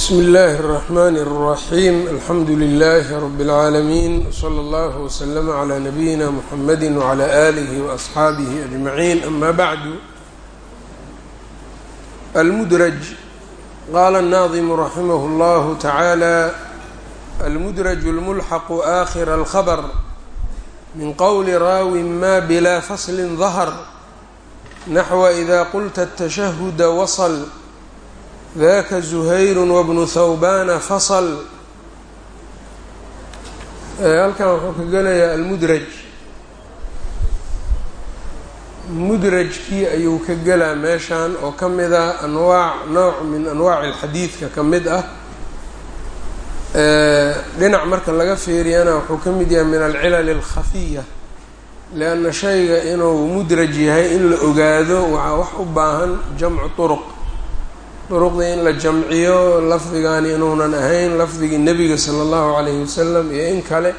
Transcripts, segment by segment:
bsm اllh الرحmn الرaحيم alxamdu لlh رb العaalمين وslى اllه وslm عlى نbyina mحamd وعlى آlih وأصxaabih أجمعين أma bعd almdraj qala الناظم رaximh اllah taعaalى almdraج الmlxq آkhir الخbr min qwl raawi ma blaa fasl ظahr naxو إda qulta التشhهd wصl daka zuhayru wabnu thawbana fasl halkan wuxuu ka gelayaa almudraj. Mudrajkii ayuu ka gelaa meeshan oo ka mid ah anwaac nooc min anwaaci xadiidka ka mid ah. Dhinac marka laga fiiriyana wuxuu ka mid yahay min alcilal اlkhafiya lianna shayga inuu mudraj yahay in la ogaado waxaa wax u baahan jamcu طurq duruqdii in la jamciyo lafdigani inuunan ahayn lafdigii nebiga sala allahu calayhi wasalam iyo in kale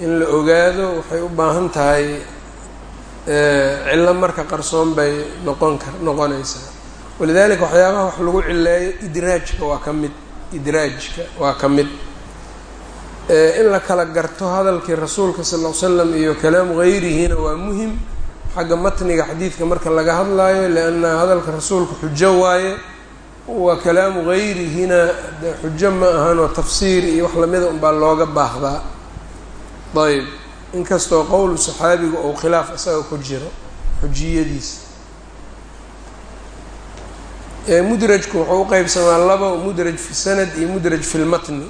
in la ogaado waxay u baahan tahay cillo marka qarsoon bay noqon kar noqonaysaa. Walidalika waxyaabaha wax lagu cileeyo idraajka waa ka mid idraajka waa ka mid. In la kala garto hadalkii rasuulka sal ll slam iyo kalaamu gayrihina waa muhiim. Xagga matniga xadiidka marka laga hadlaayo lianna hadalka rasuulka xujo waaye wa kalaamu gayrihina de xujo ma ahan oo tafsiir iyo wax lamida unbaa looga baahdaa. Ayb inkastoo qowlu saxaabiga ou khilaaf isaga ku jiro xujiyadiisa. Mudrajku wuxuu uqeybsamaa laba mudraj fi sanad iyo mudraj fi lmatni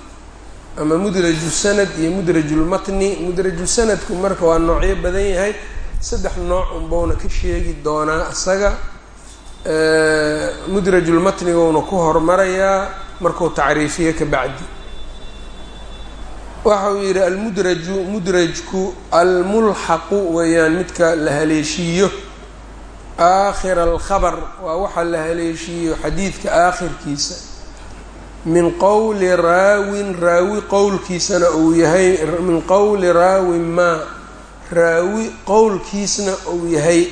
ama mudraju sanad iyo mudrajulmatni mudraju sanadku marka waa noocyo badan yahay saddex nooc unbowna ka sheegi doonaa isaga mudrajulmatnigouna ku hormarayaa markuu tacriifiyo ka bacdi. Waxa uu yidhi almudraju mudrajku almulxaqu weeyaan midka la haleeshiiyo. Aakhira alkhabar waa waxa la haleeshiiyo xadiidka aakhirkiisa. Min qowli raawin raawi qowlkiisana uu yahay min qowli raawin maa raawi qowlkiisna uu yahay.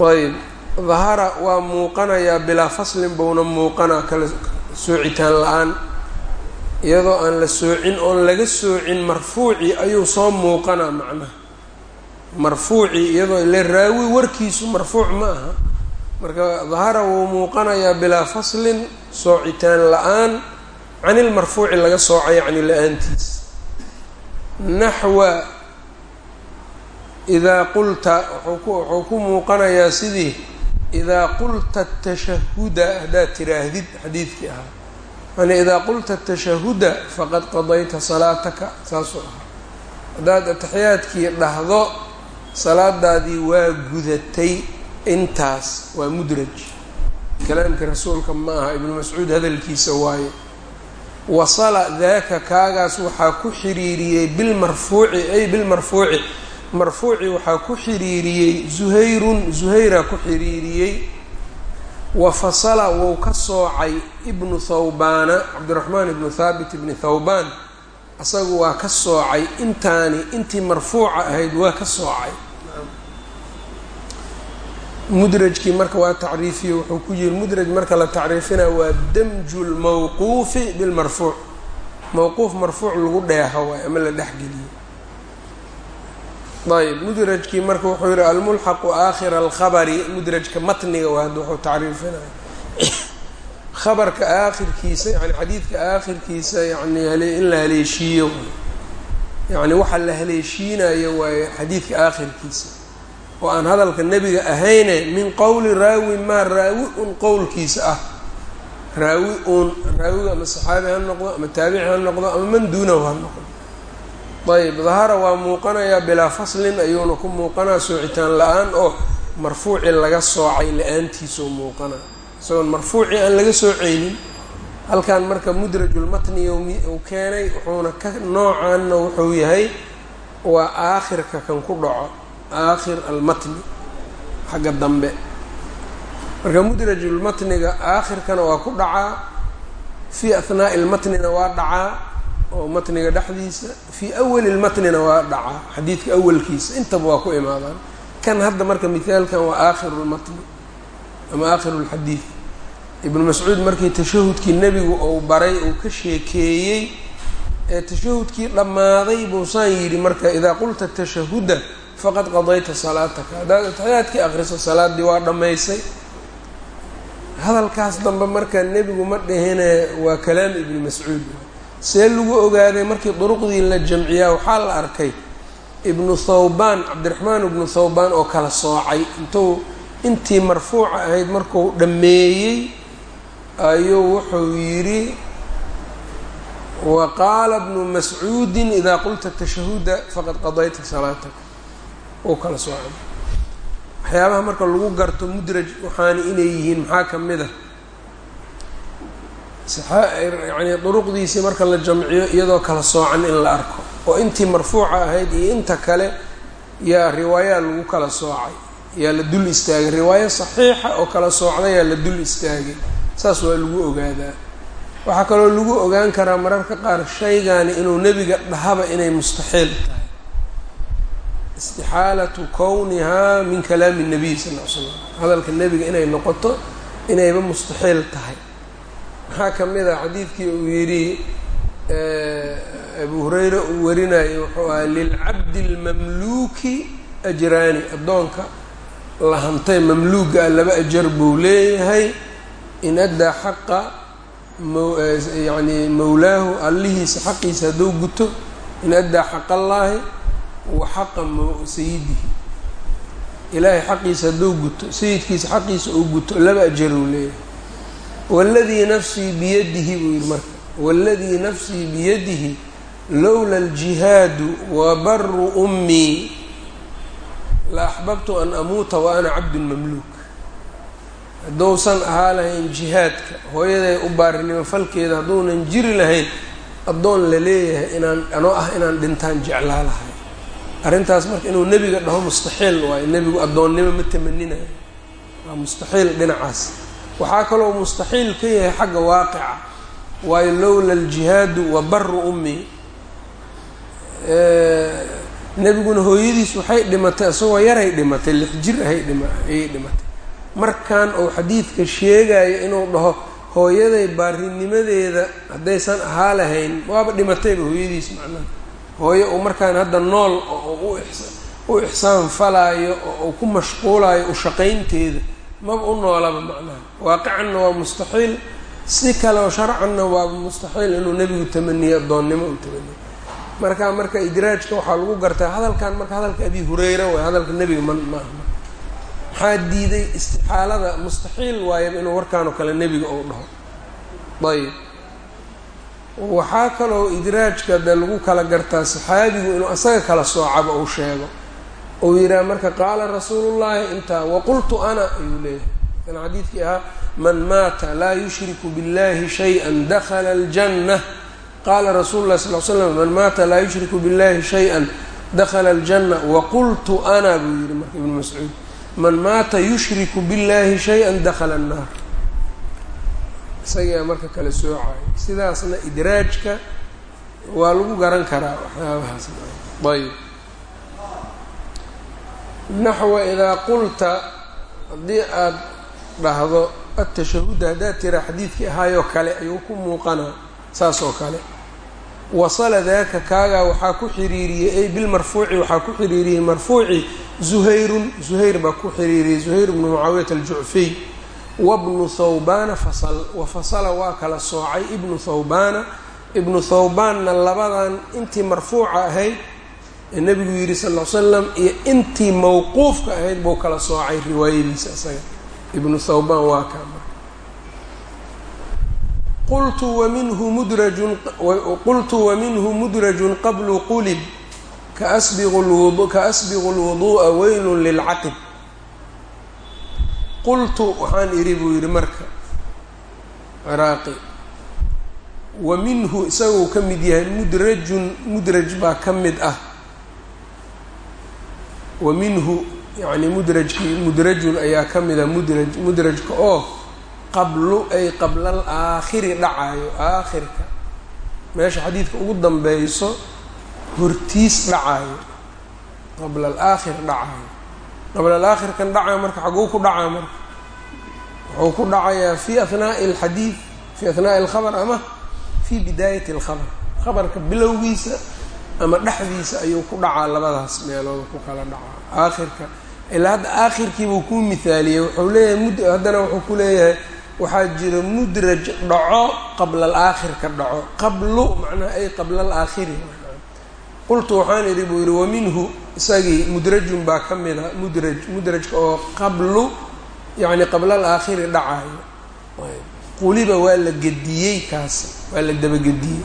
Ayb dahara waa muuqanayaa bilaa faslin bouna muuqanaa kala soocitaan la'aan. Iyadoo aan la soocin oon laga soocin marfuuci ayuu soo muuqanaa macnaha marfuuci iyadoo ile raawi warkiisu marfuuc ma aha. Marka dahara wuu muuqanayaa bilaa faslin soocitaan la'aan. Canilmarfuuci laga sooca yacni la'aantiis. Naxwa idaa qulta wuxuu ku muuqanayaa sidii idaa qulta tashahuda haddaad tiraahdid xadiidkii ahaa yani idaa qulta tashahuda faqad qadayta salaataka saasuu ahaa haddaad ataxiyaadkii dhahdo salaadaadii waa gudatay intaas waa mudraj kalaamkii rasuulka ma aha ibnu mascuud hadalkiisa waaye wasala daaka kaagaas waxaa ku xiriiriyey bilmarfuuci ay bilmarfuuci marfuuci waxaa ku xiriiriyey zuhayrun zuhayraa ku xiriiriyey wa fasala wou ka soocay ibnu thawbaana cabdiraxmaan ibnu thaabit ibni thawbaan asagu waa ka soocay intaani intii marfuuca ahayd waa ka soocay. Mudrajkii marka waa tacriifiye wuxuu ku yiri mudraj marka la tacriifinaya waa damju lmawquufi bilmarfuuc mawquuf marfuuc lagu dheeho waay ama la dhexgeliyo ayb mudrajkii marka wuxuu yihi almulxaqu aakhira alkhabari mudrajka matniga waa wuxuu tacriifinaya khabarka aakhirkiisa yani xadiidka aakhirkiisa yani in la haleeshiiyo yani waxa la haleeshiinayo waaye xadiidka aakhirkiisa. Oo aan hadalka nebiga ahayne min qowli raawi maa raawi un qowlkiisa ah. Raawi uun raawiga ama saxaabi ha noqdo ama taabici ha noqdo ama man duunahu ha noqdo ayb dahara waa muuqanayaa bilaa faslin ayuuna ku muuqanaa soocitaan la'aan oo marfuuci laga soocay la'aantiisuu muuqanaa isagoon marfuuci aan laga sooceynin halkan marka mudrajulmatni uu keenay wuxuuna ka noocaanna wuxuu yahay waa aakhirka kan ku dhaco aakhir almatni xagga dambe. Marka mudrajulmatniga aakhirkana waa ku dhacaa fii ahnaa'i lmatnina waa dhacaa oo matniga dhexdiisa fii awali lmatnina waa dhacaa xadiidka awalkiisa intaba waa ku imaadaan. Kan hadda marka mithaalkan waa aakhiru lmatni ama aakhiru lxadiid ibnu mascuud markii tashahudkii nebigu uu baray uu ka sheekeeyey ee tashahudkii dhammaaday buusaan yidhi marka idaa qulta tashahuda faqad qadayta salaataka. Haddaad ataxiyaadkii akriso salaaddii waa dhammaysay. Hadalkaas dambe marka nebigu ma dhihine waa kalaam ibni mascuud see lagu ogaaday markii duruqdii la jamciyaa waxaa la arkay ibnu thawbaan cabdiraxmaan ibnu thawbaan oo kala soocay. Intuu intii marfuuca ahayd marku dhammeeyey ayuu wuxuu yidhi wa qaala bnu mascuudin idaa qulta tashahuda faqad qadayta salaataka uu kala soocay. Waxyaabaha marka lagu garto mudraj waxaana inay yihiin maxaa ka mid a yani duruqdiisii marka la jamciyo iyadoo kala soocan in la arko. Oo intii marfuuca ahayd iyo inta kale yaa riwaayaa lagu kala soocay. Yaa la dul istaagay. Riwaayo saxiixa oo kala soocda yaa la dul istaagay. Saas waa lagu ogaadaa. Waxaa kaloo lagu ogaan karaa mararka qaar shaygani inuu nebiga dhahaba inay mustaxiil tahay. Istixaalatu kownihaa min kalaami nabiy sal l slam hadalka nebiga inay noqoto inayba mustaxiil tahay maxaa ka mid a xadiidkii uu yidhi abu hurayra uu warinayo wuxuu aha lilcabdi اlmamluuki ajraani. Addoonka la hantay mamluuga ah laba ajar buu leeyahay in addaa xaqa myani mawlaahu allihiisa xaqiisa hadduu guto in addaa xaqa allaahi wa xaqa sayidihi. Ilaahay xaqiisa hadduu guto sayidkiisa xaqiisa uu guto laba ajar uu leeyahay waladii nafsii biyadihi buu yihi marka waladii nafsii biyadihi lowla aljihaadu wa baru ummii la axbabtu an amuuta wa ana cabdun mamluuk. Hadduusan ahaa lahayn jihaadka hooyaday u baarinimo falkeeda hadduunan jiri lahayn addoon la leeyahay inaan anoo ah inaan dhintaan jeclaa lahay arrintaas marka inuu nebiga dhaho mustaxiil waayo nebigu addoonnimo ma tamaninayo. Waa mustaxiil dhinacaas waxaa kaloo mustaxiil ka yahay xagga waaqica. Waayo lowla aljihaadu wa baru ummi. Nebiguna hooyadiis waxay dhimatay isagoo yaray dhimatay lix jir ayay dhimatay. Markan uu xadiidka sheegayo inuu dhaho hooyaday baarinimadeeda haddaysan ahaa lahayn waaba dhimatayba hooyadiis macnaha. Hooyo uu markaan hadda nool oo u ixsaan falaayo oo uu ku mashquulayo u shaqaynteeda maba u noolaba macnaha. Waaqicanna waa mustaxiil si kale oo sharcanna waa mustaxiil inuu nebigu tamaniyo addoonnimo uu tamaniyo. Marka marka idraajka waxaa lagu gartaa hadalkan marka hadalka abi hureyra waay hadalka nebiga ma ma aha maxaa diiday istixaalada mustaxiil waayaba inuu warkaan kale nebiga uu dhaho? Ayb waxaa kaloo idraajka de lagu kala gartaa saxaabigu inuu asaga kala soocaba uu sheego uu yidhaha marka qaala rasuulullaahi intaa waqultu ana ayuu leeyahay kan xadiidkii ahaa man maata laa yushriku biاllahi shayئa dakla اljanة qaala rasuulu lah sal l slam man maata laa yushriku biاllahi shayئa dakla اljanة waqultu ana buu yihi marka ibnu mascuud man maata yushriku biاllahi shayئa dakla الnaar isagaa marka kala soocayo sidaasna idraajka waa lagu garan karaa waxyaabahaas ayb naxwa idaa qulta haddii aad dhahdo atashahuda haddaad tiraa xadiidkii ahaayoo kale ayuu ku muuqanaa saas oo kale. Wasala daaka kaagaa waxaa ku xiriiriyey ay bilmarfuuci waxaa ku xiriiriyey marfuuci zuhayrun zuhayr baa ku xiriiriyey zuhayr bnu mucaawiyata aljucfiy wabnu thawbaana fasal wa fasala waa kala soocay ibnu thawbaana. Ibnu thawbaanna labadan intii marfuuca ahayd ee nebigu yidhi sal ll slam iyo intii mawquufka ahayd buu kala soocay riwaayadiisa isaga. Ibnu thawbaan waa kaa qultu waminhu mudrajun qultu waminhu mudrajun qablu qulib kaasbiqu lwudu kaasbiqu lwuduu'a weylun lilcaqib qultu waxaan idhi buu yidhi marka ciraaqi wa minhu isaguu ka mid yahay mudrajun mudraj baa ka mid ah wa minhu yacni mudrajkii mudrajun ayaa ka mid ah mudraj mudrajka oo qablu ay qabla al aakhiri dhacayo aakhirka. Meesha xadiidka ugu danbeyso hortiis dhacayo qabla al aakhir dhacayo qabla al aakhirkan dhacayo marka xaguu ku dhacaa marka. Wuxuu ku dhacayaa fi ahnaa'i alxadiid fi ahnaa'i alkhabar ama fi bidaayati alkhabar. Khabarka bilowgiisa ama dhexdiisa ayuu ku dhacaa labadaas meelood ku kala dhacaa. Aakhirka ilaa hadda aakhirkiibuu kuu mihaaliyey wuxuu leeyahay mud haddana wuxuu ku leeyahay waxaa jira mudraj dhaco qabla alaakhirka dhaco. Qablu macnaha ay qabla alaakhiri. Qultu waxaan idhi buu yidhi waminhu isagii mudrajun baa ka mida mudraj mudrajka oo qablu yacni qabla alaakhiri dhacayo quliba waa la gediyey kaas waa la dabagediyey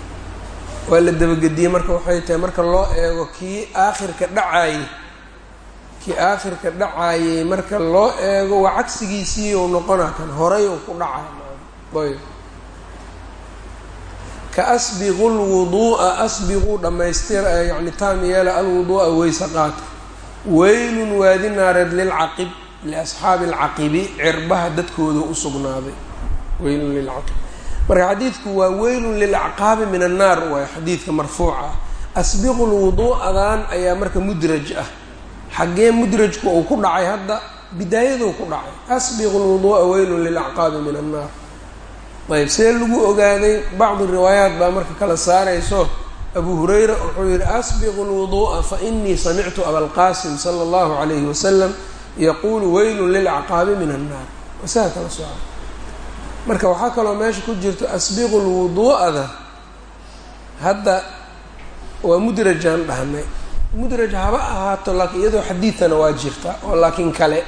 waa la dabagediyey marka waxay tahay marka loo eego kii aakhirka dhacaayey kii aakhirka dhacaayey marka loo eego waa cagsigiisii ou noqona kan horay ou ku dhacay. Ka asbiqu lwuduu'a asbiquu dhammaystir yani taam yeela alwuduu'a weyse qaadka weylun waadi naareed lilcaqib liasxaabi alcaqibi cirbaha dadkooda u sugnaaday. Weylun lilcaqib marka xadiidku waa weylun lilacqaabi min annaar waay xadiidka marfuuca ah. Asbiqu lwuduu'adan ayaa marka mudraj ah. Xaggee mudrajku uu ku dhacay hadda bidaayaduu ku dhacay. Asbiqu lwuduu'a weylun lilacqaabi min annaar. Ayb see lagu ogaaday bacdi riwaayaat baa marka kala saarayso. Abu hurayra wuxuu yihi asbiqu lwuduu'a fa inii samictu abalqaasim sala allahu calayhi wasalam yaquulu weylun lilacqaabi min annaar. Wasaa kala soco marka waxaa kaloo meesha ku jirto asbiqu lwuduu'ada hadda waa mudrajaan dhahnay. Mudraj haba ahaato laakiin iyadoo xadiidana waa jirta oo laakiin kale.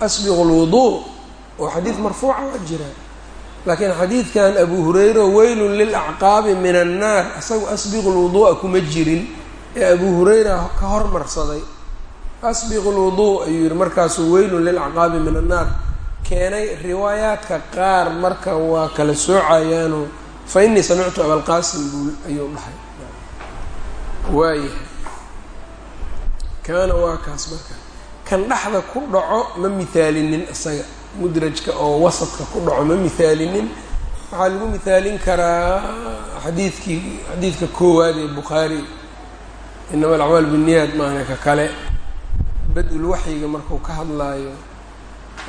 Asbiqu lwuduu oo xadiid marfuuca waa jira. Laakiin xadiidkan abu hurayra weylun lilacqaabi min annaar isagu asbiqu lwuduu'a kuma jirin. Ee abu hurayra ka hormarsaday. Asbiqu lwuduu ayuu yihi markaasuu weylun lilacqaabi min annaar keenay riwaayaadka qaar marka waa kala soocayaano fa inii samictu abalqaasim buu ayuu dhahay. Waayahay. Kaana waa kaas marka. Kan dhexda ku dhaco ma mihaalinin isaga mudrajka oo wasadka ku dhaco ma mihaalinin waxaa lagu mihaalin karaa xadiidkii xadiidka koowaad ee bukhaari inama alacmaal binniyaad maana ka kale. Bad-ul waxyiga marku ka hadlaayo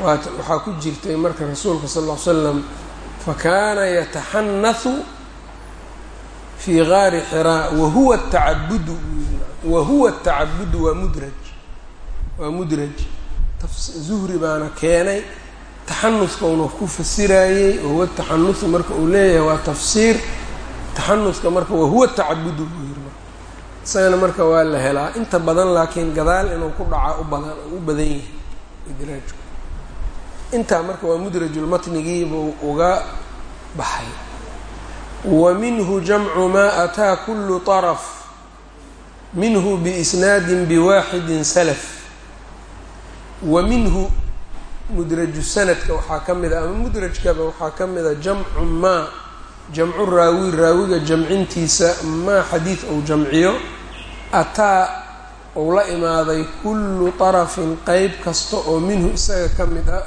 waxaa ku jirtay marka rasuulka sal ll ly slam fakaana yataxanahu fii gaari xiraa wahuwa tacabudu wahuwa tacabudu waa mudraj waa mudraj. Zuhri baana keenay taxanuska una ku fasiraayey wahuwa taxanuhu marka uu leeyahay waa tafsiir taxanuska marka wahuwa tacabudu buu yiri marka. Isagana marka waa la helaa inta badan laakiin gadaal inuu ku dhacaa u badan u badan yahay idraajku intaa marka waa mudrajulmatnigiibuu uga baxay. Wa minhu jamcu maa ataa kulu طaraf minhu biisnaadin biwaaxidin salaf. Wa minhu mudraju sanadka waxaa ka mid a ama mudrajkaba waxaa ka mid a jamcu maa jamcu raawi raawiga jamcintiisa maa xadiid ou jamciyo ataa ou la imaaday kullu طarafin qeyb kasta oo minhu isaga ka mid ah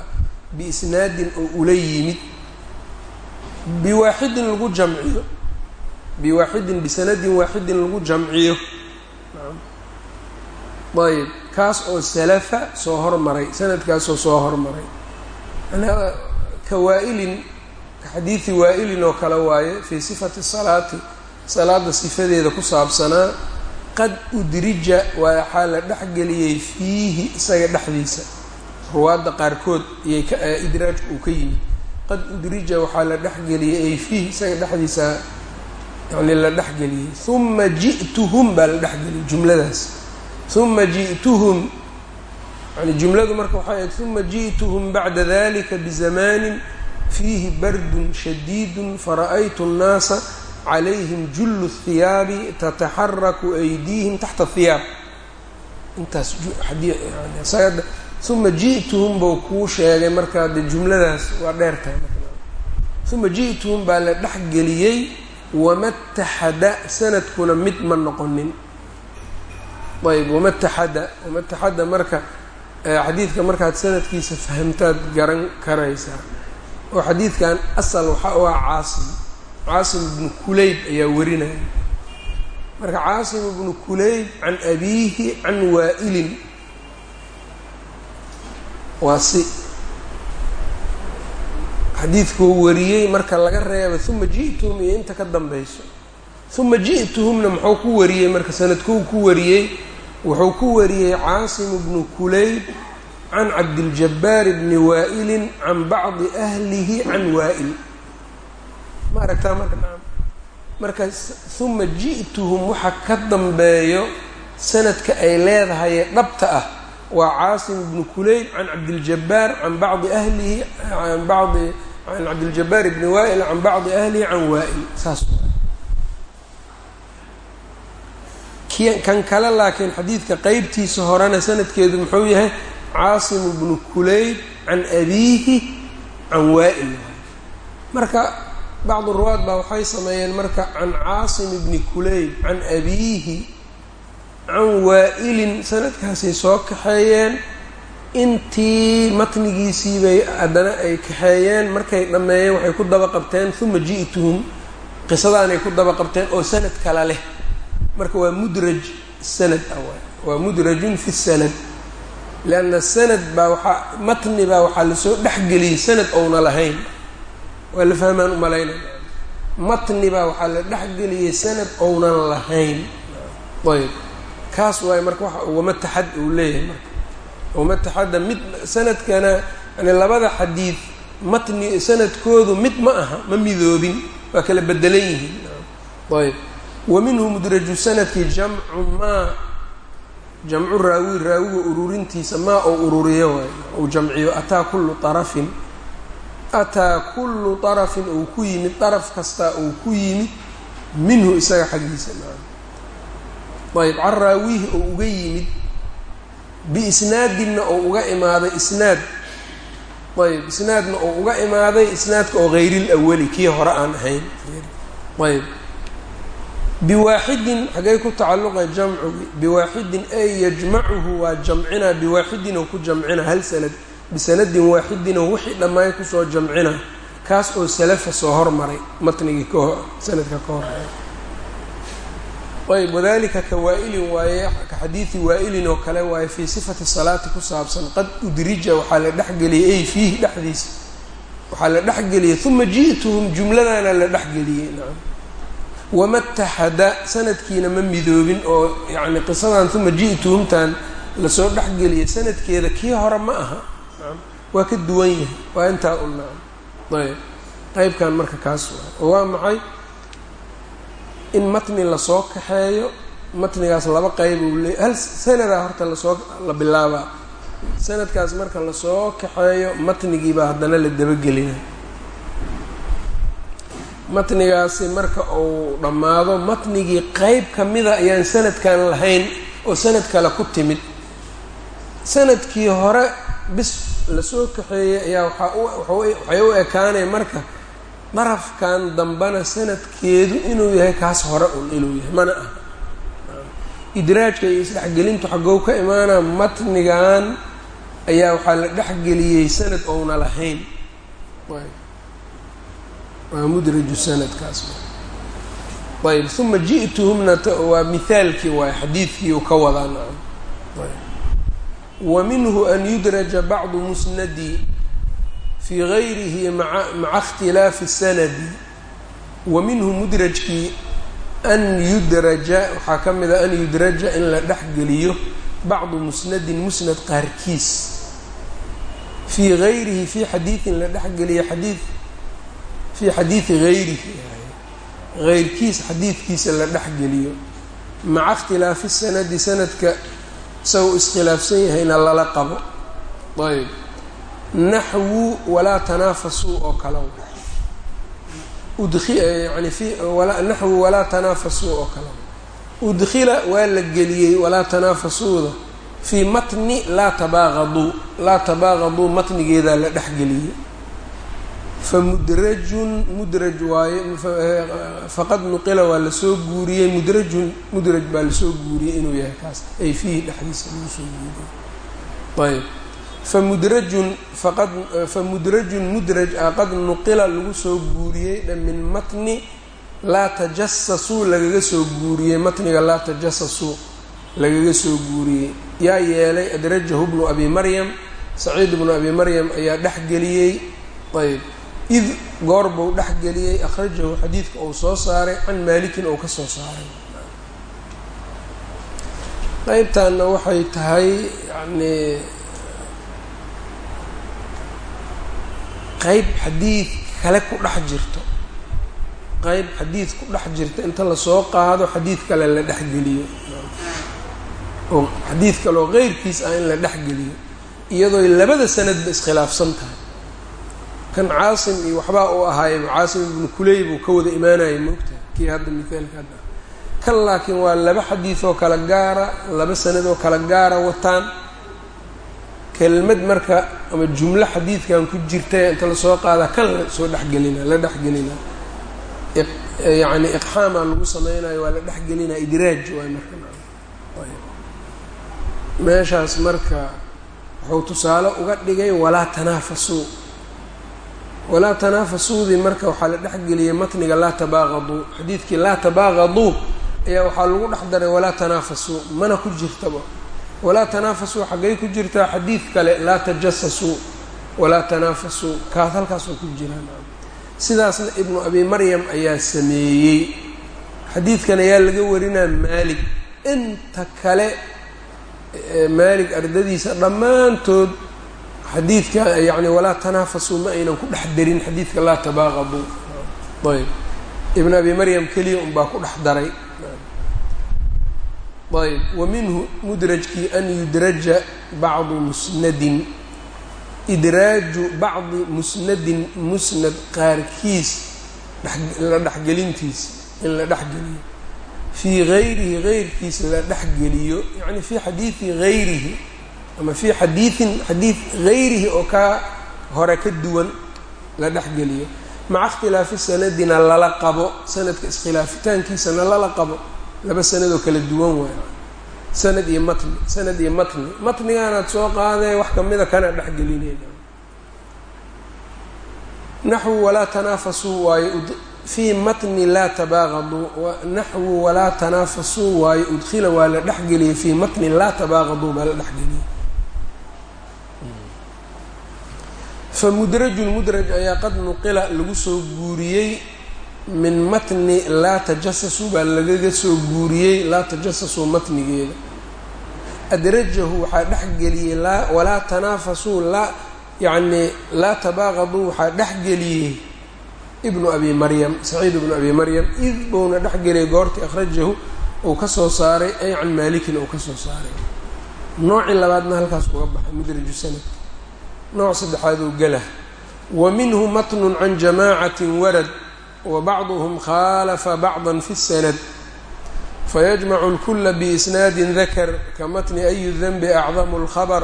biisnaadin oo ula yimid biwaaxidin lagu jamciyo biwaaxidin bisanadin waaxidin lagu jamciyo. Ayb kaas oo salafa soo hormaray sanadkaasoo soo hormaray. Manaa ka waa-ilin ka xadiidi waa-ilin oo kale waaye fii sifati salaati salaada sifadeeda ku saabsanaa qad udrija waxaa la dhexgeliyey fiihi isaga dhexdiisa ruwaadda qaarkood iyidraajku eh, uu ka yimid. Qad udrija waxaa la dhexgeliyey ay fiihi isaga dhexdiisa yani la dhexgeliyey uma ji'tuhum baa la dhexgeliyey jumladaas. Uma ji'tuhum yani jumladu marka waxay ahayd uma ji'tuhum bacda dalika bizamanin fiihi bardun shadiidu fara'aytu اnnaasa calayhim jullu hiyaabi tataxaraku aydiihim taxta hiyaab intaas uma ji'tuhum buu kuu sheegay markaa de jumladaas waa dheer tahay uma ji'tuhum baa la dhexgeliyey wamataxada sanadkuna mid ma noqonin. Ayb wamataxada wamataxada marka xadiidka markaad sanadkiisa fahamtaad garan karaysaa. Oo xadiidkan asal waxa u ah caasim. Caasim ibnu kulayb ayaa warinaya. Marka caasim ibnu kulayb can abiihi can waa'ilin waa si. Xadiidkuu wariyey marka laga reeba uma ji'tuhum iyo inta ka dambayso. Uma ji'tuhumna muxuu ku wariyey marka sanadkuu ku wariyey. Wuxuu ku wariyey caasim bnu kulayb can cabdiljabaar bni waa'ilin can bacdi ahlihi can waa'il. Ma aragtaa marka naam. Marka uma ji'tuhum waxa ka dambeeyo sanadka ay leedahay dhabta ah waa caasim bnu kulayb can cabdiljabaar can bacdi ahlihi an bacdi can cabdiljabaar bni waa'il can bacdi ahlihi can waa'il saas. Kan kale laakiin xadiidka qeybtiisa horena sanadkeedu muxuu yahay caasim bnu kulayb can abiihi can waa'il marka bacdu ruwaad baa waxay sameeyeen marka can caasim bni kulayb can abiihi can waa'ilin sanadkaasay soo kaxeeyeen. Intii matnigiisii bay haddana ay kaxeeyeen. Markay dhammeeyeen waxay ku daba qabteen uma ji'tuhum. Qisadaanay ku daba qabteen oo sanad kale leh. Marka waa mudraj sanad ah waa mudrajun fi sanad. Lianna sanad baa waxaa matni baa waxaa la soo dhexgeliyey sanad ouna lahayn. Waa la fahmaan u matni baa waxaa la dhexgeliyey sanad ounan lahayn. Ayb kaas waaye marka waxa ugama taxad uu leeyahay marka. Ugama taxadda mid sanadkana yani labada xadiid matni sanadkoodu mid ma aha ma midoobin waa kala bedelan yihiin. Ayb wa minhu mudraju sanadki jamcu maa jamcu raawi raawiga ururintiisa maa oo ururiyo waay uu jamciyo ataa kullu arafin ataa kullu arafin uu ku yimid daraf kasta uu ku yimid minhu isaga xaggiisa ayb can raawihi oo uga yimid biisnaadinna oo uga imaaday isnaad. Ayb isnaadna oo uga imaaday isnaadka oo hayril awali kii hore aan ahayn. Ayb biwaaxidin xagay ku tacalluqa jamcugi biwaaxidin ay yajmacuhu waa jamcina biwaaxidin oo ku jamcina hal sanad bisanadin waaxidin oo wixii dhammaay ku soo jamcina kaas oo salafa soo hormaray matnigii ka sanadka ka hormaray ayb wadalika ka waa-ilin waaye ka xadiidi waa-ilin oo kale waaye fii sifati salaati ku saabsan qad udrija waxaa la dhexgeliyey ay fiihi dhexdiisa. Waxaa la dhexgeliyey uma ji'tuhum jumladana la dhexgeliyey nacam wamataxada sanadkiina ma midoobin oo yacni qisadan uma ji'tuhumtan la soo dhexgeliyay sanadkeeda kii hore ma aha waa ka duwan yahay waa intaa un nacam ayb qeybkan marka kaas waa oo waa maxay in matni la soo kaxeeyo matnigaas laba qeyb uu leey hal sanadaa horta la soo la bilaabaa. Sanadkaas marka la soo kaxeeyo matnigiibaa haddana la dabagelina. Matnigaasi marka uu dhammaado matnigii qeyb kamida ayaan sanadkan lahayn oo sanad kale ku timid. Sanadkii hore bis la soo kaxeeyey ayaa waxaa waxay u ekaanaya marka darafkan dambena sanadkeedu inuu yahay kaas hore un inuu yahay mana ah idraajka iyo isdhexgelintu xagow ka imaanaa matnigan ayaa waxaa la dhexgeliyey sanad ouna lahayn. Waa mudraju sanadkaas ayb uma ji'tuhumna waa mihaalkii waay xadiidkii uu ka wadaa nacam. Wa minhu an yudraja bacdu musnadi fii gayrihi maca اkhtilaafi sanadi. Wa minhu mudrajkii an yudraja waxaa ka mid a an yudraja in la dhexgeliyo bacdu musnadin musnad qaarkiis. Fii gayrihi fii xadiidin la dhexgeliyo xadiid fii xadiidi gayrihi heyrkiis xadiidkiisa la dhexgeliyo maca ikhtilaafi sanadi sanadka isagoo iskhilaafsan yahayna lala qabo. Ayb naxwu walaa tanaafasuu oo kale fi naxwu walaa tanaafasuu oo kale udkhila waa la geliyey walaa tanaafasuuda fii matni laa tabaaqaduu laa tabaaqaduu matnigeedaa la dhexgeliyey famudrajun mudraj waaye faqad nuqila waa la soo guuriyey mudrajun mudraj baa la soo guuriyey inuu yahay kaas ay fiihi dhexdiisa lagu soo guuriyey ayb famudrajun faqad famudrajun mudraj ah qad nuqila lagu soo guuriyey dha min matni laa tajasasuu lagaga soo guuriyey matniga laa tajasasuu lagaga soo guuriyey. Yaa yeelay adrajahu bnu abi maryam saciid bnu abi maryam ayaa dhexgeliyey ayb id goor buu dhex geliyey akhrajahu xadiidka uu soo saaray can maalikin ou ka soo saaray. Qeybtanna waxay tahay yacnii qeyb xadiid kale ku dhex jirto. Qeyb xadiid ku dhex jirta inta la soo qaado xadiid kale la dhexgeliyo oo xadiid kale oo qeyrkiis ah in la dhexgeliyo iyadooy labada sanadba iskhilaafsan tahay. Kan caasim iyo waxbaa uu ahaayba caasim ibnu kuley buu ka wada imaanayay moogtahay kii hadda mithaalka hadda. Kan laakiin waa laba xadiid oo kala gaara laba sanad oo kala gaara wataan kelmad marka ama jumlo xadiidkan ku jirta inta la soo qaada kan la soo dhexgelina la dhexgelina yacni iqxaamaa lagu sameynayo waa la dhexgelinaa idraaj waay marka. Meeshaas marka wuxuu tusaale uga dhigay walaa tanaafasuu walaa tanaafasuudii marka waxaa la dhexgeliyey matniga laa tabaaqaduu xadiidkii laa tabaaqaduu ayaa waxaa lagu dhex daray walaa tanaafasuu mana ku jirtaba walaa tanaafasuu xaggay ku jirtaa xadiid kale laa tajasasuu walaa tanaafasuu. Kaas halkaasoo ku jiraan sidaasna ibnu abi maryam ayaa sameeyey. Xadiidkan ayaa laga warinaa maalig inta kale maalig ardadiisa dhammaantood xadiidka yacni walaa tanaafasuu ma aynan ku dhex darin xadiidka laa tabaaqaduu. Ayb. Ibn abi maryam keliya unbaa ku dhex daray ayb wa minhu mudrajkii an yudraja bacdu musnadin. Idraaju bacdi musnadin musnad qaarkiis la dhexgelintiisa in la dhexgeliyo. Fii gayrihi gayrkiisa la dhexgeliyo yacni fii xadiidi gayrihi ama fii xadiidin xadiid gayrihi oo kaa hore ka duwan la dhexgeliyo. Maca ikhtilaafi sanadina lala qabo sanadka iskhilaafitaankiisana lala qabo laba sanadoo kala duwan waay. Sanad iyo matni sanad iyo matni. Matnigaanaad soo qaadee wax kamida kana dhexgelinayna naxwu walaa tanaafasuu waayo fii matni laa tabaaqaduu naxwu walaa tanaafasuu waayo udkhila waa la dhexgeliyey fii matni laa tabaaqaduu baa la dhexgeliyey famudrajun mudraj ayaa qad nuqila lagu soo guuriyey min matni laa tajasasuu baa lagaga soo guuriyey laa tajasasuu matnigeeda. Adrajahu waxaa dhexgeliyey walaa tanaafasuu laa yacnii laa tabaaqaduu waxaa dhexgeliyey ibnu abi maryam saciid ibnu abi maryam id buuna dhexgeliyay goortii akhrajahu uu ka soo saaray ay can maalikin uu ka soo saaray. Noocii labaadna halkaas uga baxay mudraju sanadka nooc saddexaad uu galah wa minhu matnun can jamaacatin warad wbacduhm khalafa bacda fi الsanad fayajmacu اlkula biisnaadi dakar kamatni ayu denbi acdamu اlkhabr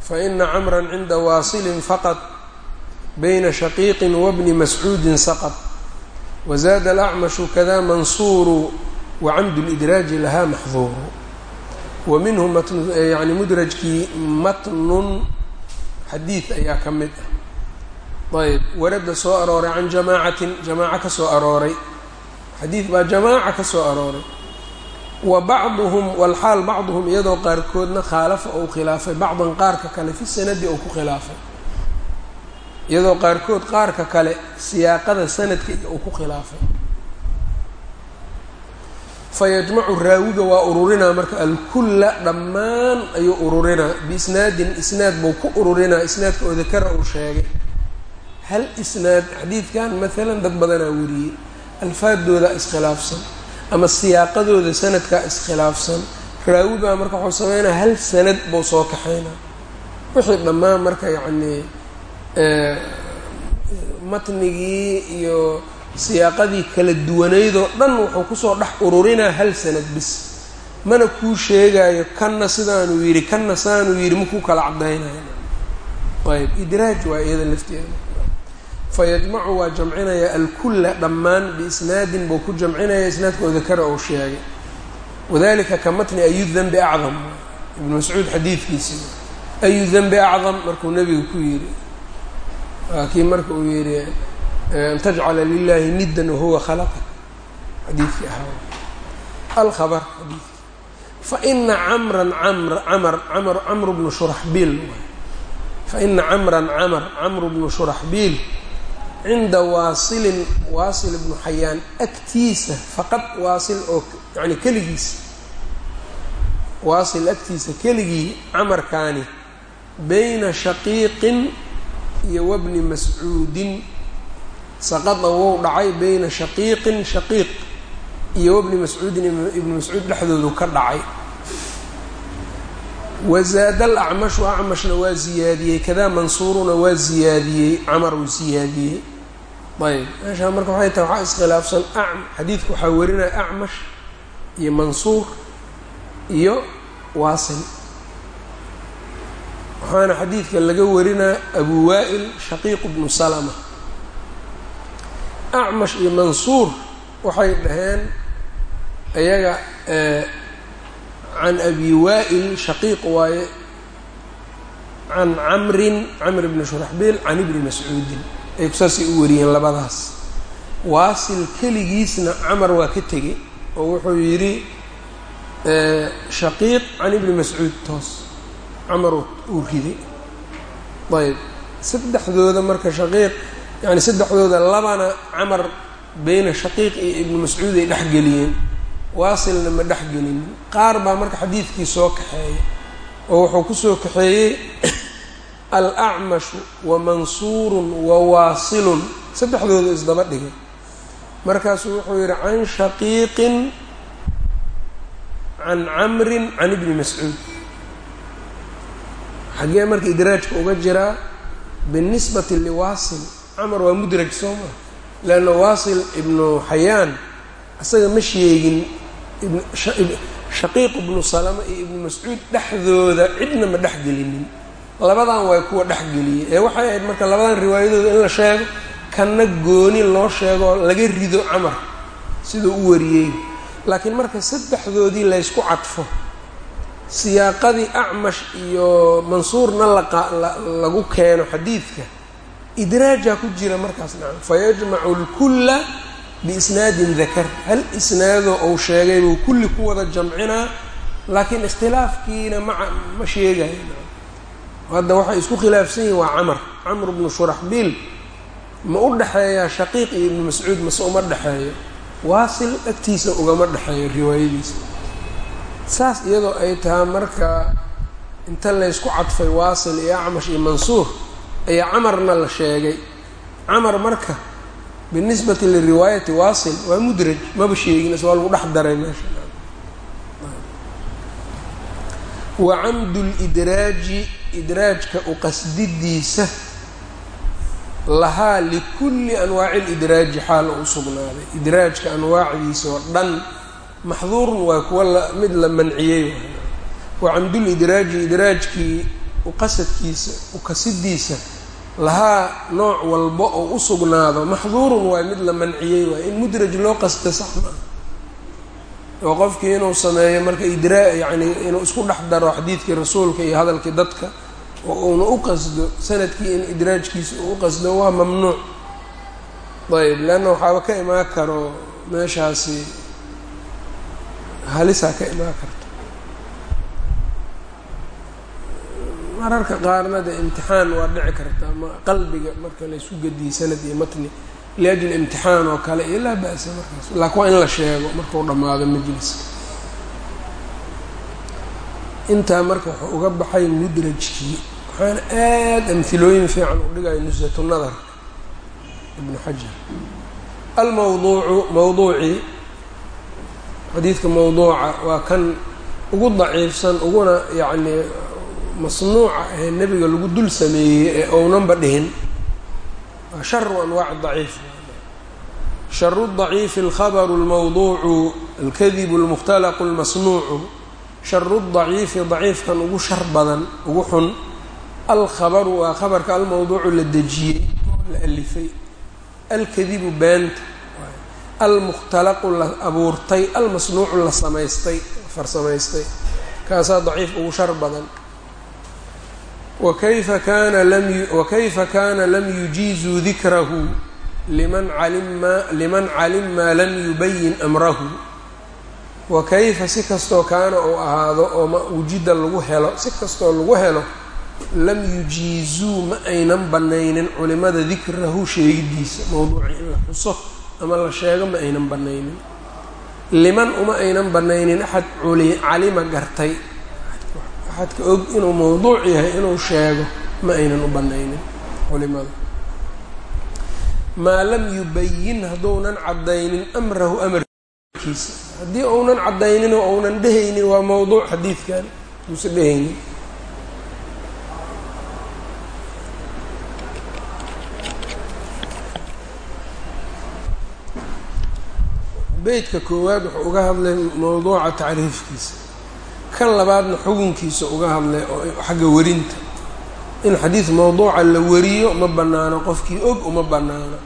faina camra cinda waasilin faqad bayna shaqiiqi wabni mascuudi saqط wazada alacmashu kada mansuuru wacamdu lidraaji lahaa maxduuru wa minhu yani mudrajkii matnun xadiid ayaa ka mid ah ayb warada soo arooray can jamaacatin jamaaco ka soo arooray. Xadiid baa jamaaca ka soo arooray. Wa bacduhum walxaal bacduhum iyadoo qaarkoodna khaalafa ou khilaafay bacdan qaarka kale fi sanadi ou ku khilaafay. Iyadoo qaarkood qaarka kale siyaaqada sanadka uu ku khilaafay. Fayajmacu raawiga waa ururinaa marka alkulla dhammaan ayuu ururinaa. Biisnaadin isnaad buu ku ururinaa isnaadka oo dakara uu sheegay hal isnaad xadiidkan maalan dad badanaa wariyey. Alfaadooda iskhilaafsan ama siyaaqadooda sanadkaa iskhilaafsan. Raawi baa marka waxuu sameynaa hal sanad buu soo kaxaynaa. Wixii dhammaan marka yacnii matnigii iyo siyaaqadii kala duwanaydoo dhan wuxuu ku soo dhex ururinaa hal sanad bis. Mana kuu sheegaayo kanna sidaanuu yidhi kanna saanuu yidhi makuu kala cadaynayo ayb idraaj waa iyada lafteeda fayajmacu waa jamcinaya alkulla dhammaan biisnaadin buu ku jamcinaya isnaadka oo dakara uu sheegay. Wadalika ka matni ayu denbi acdam ibnu mascuud xadiidkiisii ayu denbi acdam markuu nebiga ku yidhi. Waa kii marka uu yidhi an tajcala lilahi niddan wahuwa khalaqa xadiidkii ahaa alkhabar xadiidkii. Faina camran camr camar camr camru bnu shuraxbiil faina camran camar camru bnu shuraxbiil cinda waasilin waasil ibnu xayaan agtiisa faqad waasil oo yani keligiisa waasil agtiisa keligii camarkaani bayna shaqiiqin iyo wabni mascuudin saqada wou dhacay bayna shaqiiqin shaqiiq iyo wabni mascuudin ibni mascuud dhexdoodu ka dhacay wazaada alacmashu acmashna waa ziyaadiyey kadaa mansuuruna waa ziyaadiyey camar uu ayb meeshaa marka waxay tahay waxaa iskhilaafsan xadiidka waxaa warinaya acmash iyo mansuur iyo waasil. Waxaana xadiidka laga warinaa abu waa'il shaqiiq bnu salama. Acmash iyo mansuur waxay dhaheen iyaga can abi waa'il shaqiiq waaye can camrin camr bni shuraxbiil can ibni mascuudin ay kusaasay u wariyeen labadaas. Waasil keligiisna camar waa ka tegey oo wuxuu yidhi shaqiiq can ibni mascuud toos. Camar uu riday. Ayb. Saddexdooda marka shaqiiq yani saddexdooda labana camar beyna shaqiiq iyo ibni mascuud ay dhexgeliyeen waasilna ma dhexgelinin qaar baa marka xadiidkii soo kaxeeyay oo wuxuu ku soo kaxeeyey alacmashu wa mansuurun wa waasilun. Saddexdooda isdaba dhigay. Markaasuu wuxuu yidhi can shaqiiqin can camrin can ibni mascuud. Xaggee marka idraajka uga jiraa binisbati liwaasil. Camar waa mudraj soo maa leanna waasil ibnu xayaan isaga ma sheegin shaqiiq ibnu salama iyo ibnu mascuud dhexdooda cidna ma dhexgelinin labadan way kuwa dhexgeliyey ee waxay ahayd marka labadan riwaayadooda in la sheego kanna gooni loo sheego laga rido camar siduu u wariyey. Laakiin marka saddexdoodii laysku cadfo siyaaqadii acmash iyo mansuurna lagu keeno xadiidka idraajaa ku jira markaas nacam fayajmacu lkulla biisnaadin dakar. Hal isnaadoo uu sheegay buu kulli ku wada jamcinaa laakiin ikhtilaafkiina ma ma sheegayo hadda waxay isku khilaafsan yihiin waa camar. Camr bnu shuraxbiil ma u dhexeeyaa shaqiiq iyo ibnu mascuud mase uma dhexeeyo waasil agtiisa ugama dhexeeyo riwaayadiisa. Saas iyadoo ay tahay marka inta laysku cadfay waasil iyo acmash iyo mansuur ayaa camarna la sheegay. Camar marka binisbati liriwaayati waasil waa mudraj maba sheegin waa lagu dhex daray meesha. Wa camdu lidraaji idraajka uqasdidiisa lahaa likulli anwaaci lidraaji xaal u sugnaaday. Idraajka anwaacdiisa oo dhan maxduurun waa kuwa mid la manciyey wa camdulidraaji idraajkii uqasadkiisa ukasidiisa lahaa nooc walba oo u sugnaado maxduurun waa mid la manciyey waay. In mudraj loo qasta sax maa oo qofkii inuu sameeyo marka idraa yacni inuu isku dhex daro xadiidkii rasuulka iyo hadalkii dadka oo uuna u qasdo sannadkii in idraajkiisa uu u qasdo waa mamnuuc. Ayb leanna waxaaba ka imaan karo meeshaasi halisaa ka imaan karto. Mararka qaarna de imtixaan waa dhici karta ma qalbiga marka laysku gediyey sanad iyo matni liajli imtixaan oo kale iyo laa ba-sa markaas. Laakin waa in la sheego markuu dhammaado majliska intaa marka wuxuu uga baxay mudrajkii waxaana aada amhilooyin fiican u dhigaya nusatu nadar ibnu xajar. Almawduucu mawduucii xadiidka mawduuca waa kan ugu daciifsan uguna yacni masnuuca ee nebiga lagu dul sameeyey ee ownanba dhihin sharu anwaaci daciif sharu daciifi alkhabaru almawduucu alkadibu almukhtalaqu almasnuucu sharu daciifi daciifkan ugu shar badan ugu xun alkhabaru waa khabarka almawduucu la dejiyey la alifay alkadibu beenta almukhtalaqu la abuurtay almasnuucu la samaystay farsamaystay kaasaa daciif ugu shar badan lam wakayfa kaana lam yujiizuu dikrahu liman calim maa lam yubayin amrahu wakayfa si kastoo kaana uu ahaado oo wujida lagu helo si kastoo lagu helo lam yujiizuu ma aynan banaynin culimada dikrahu sheegidiisa mowduuci in la xuso ama la sheego ma aynan banaynin liman uma aynan banaynin axad calima gartay axadka og inuu mowduuc yahay inuu sheego ma aynan u banaynin culimada maa lam yubayin hadduunan caddaynin amrahu amarkiisa haddii uunan caddaynin oo uunan dhehaynin waa mowduuc xadiidkan. Uuse dhehaynin beytka koowaad wuxuu uga hadlay mowduuca tacriifkiisa kan labaadna xukunkiisa uga hadlay oo xagga warinta. In xadiid mawduuca la wariyo ma bannaano. Qofkii og uma bannaano.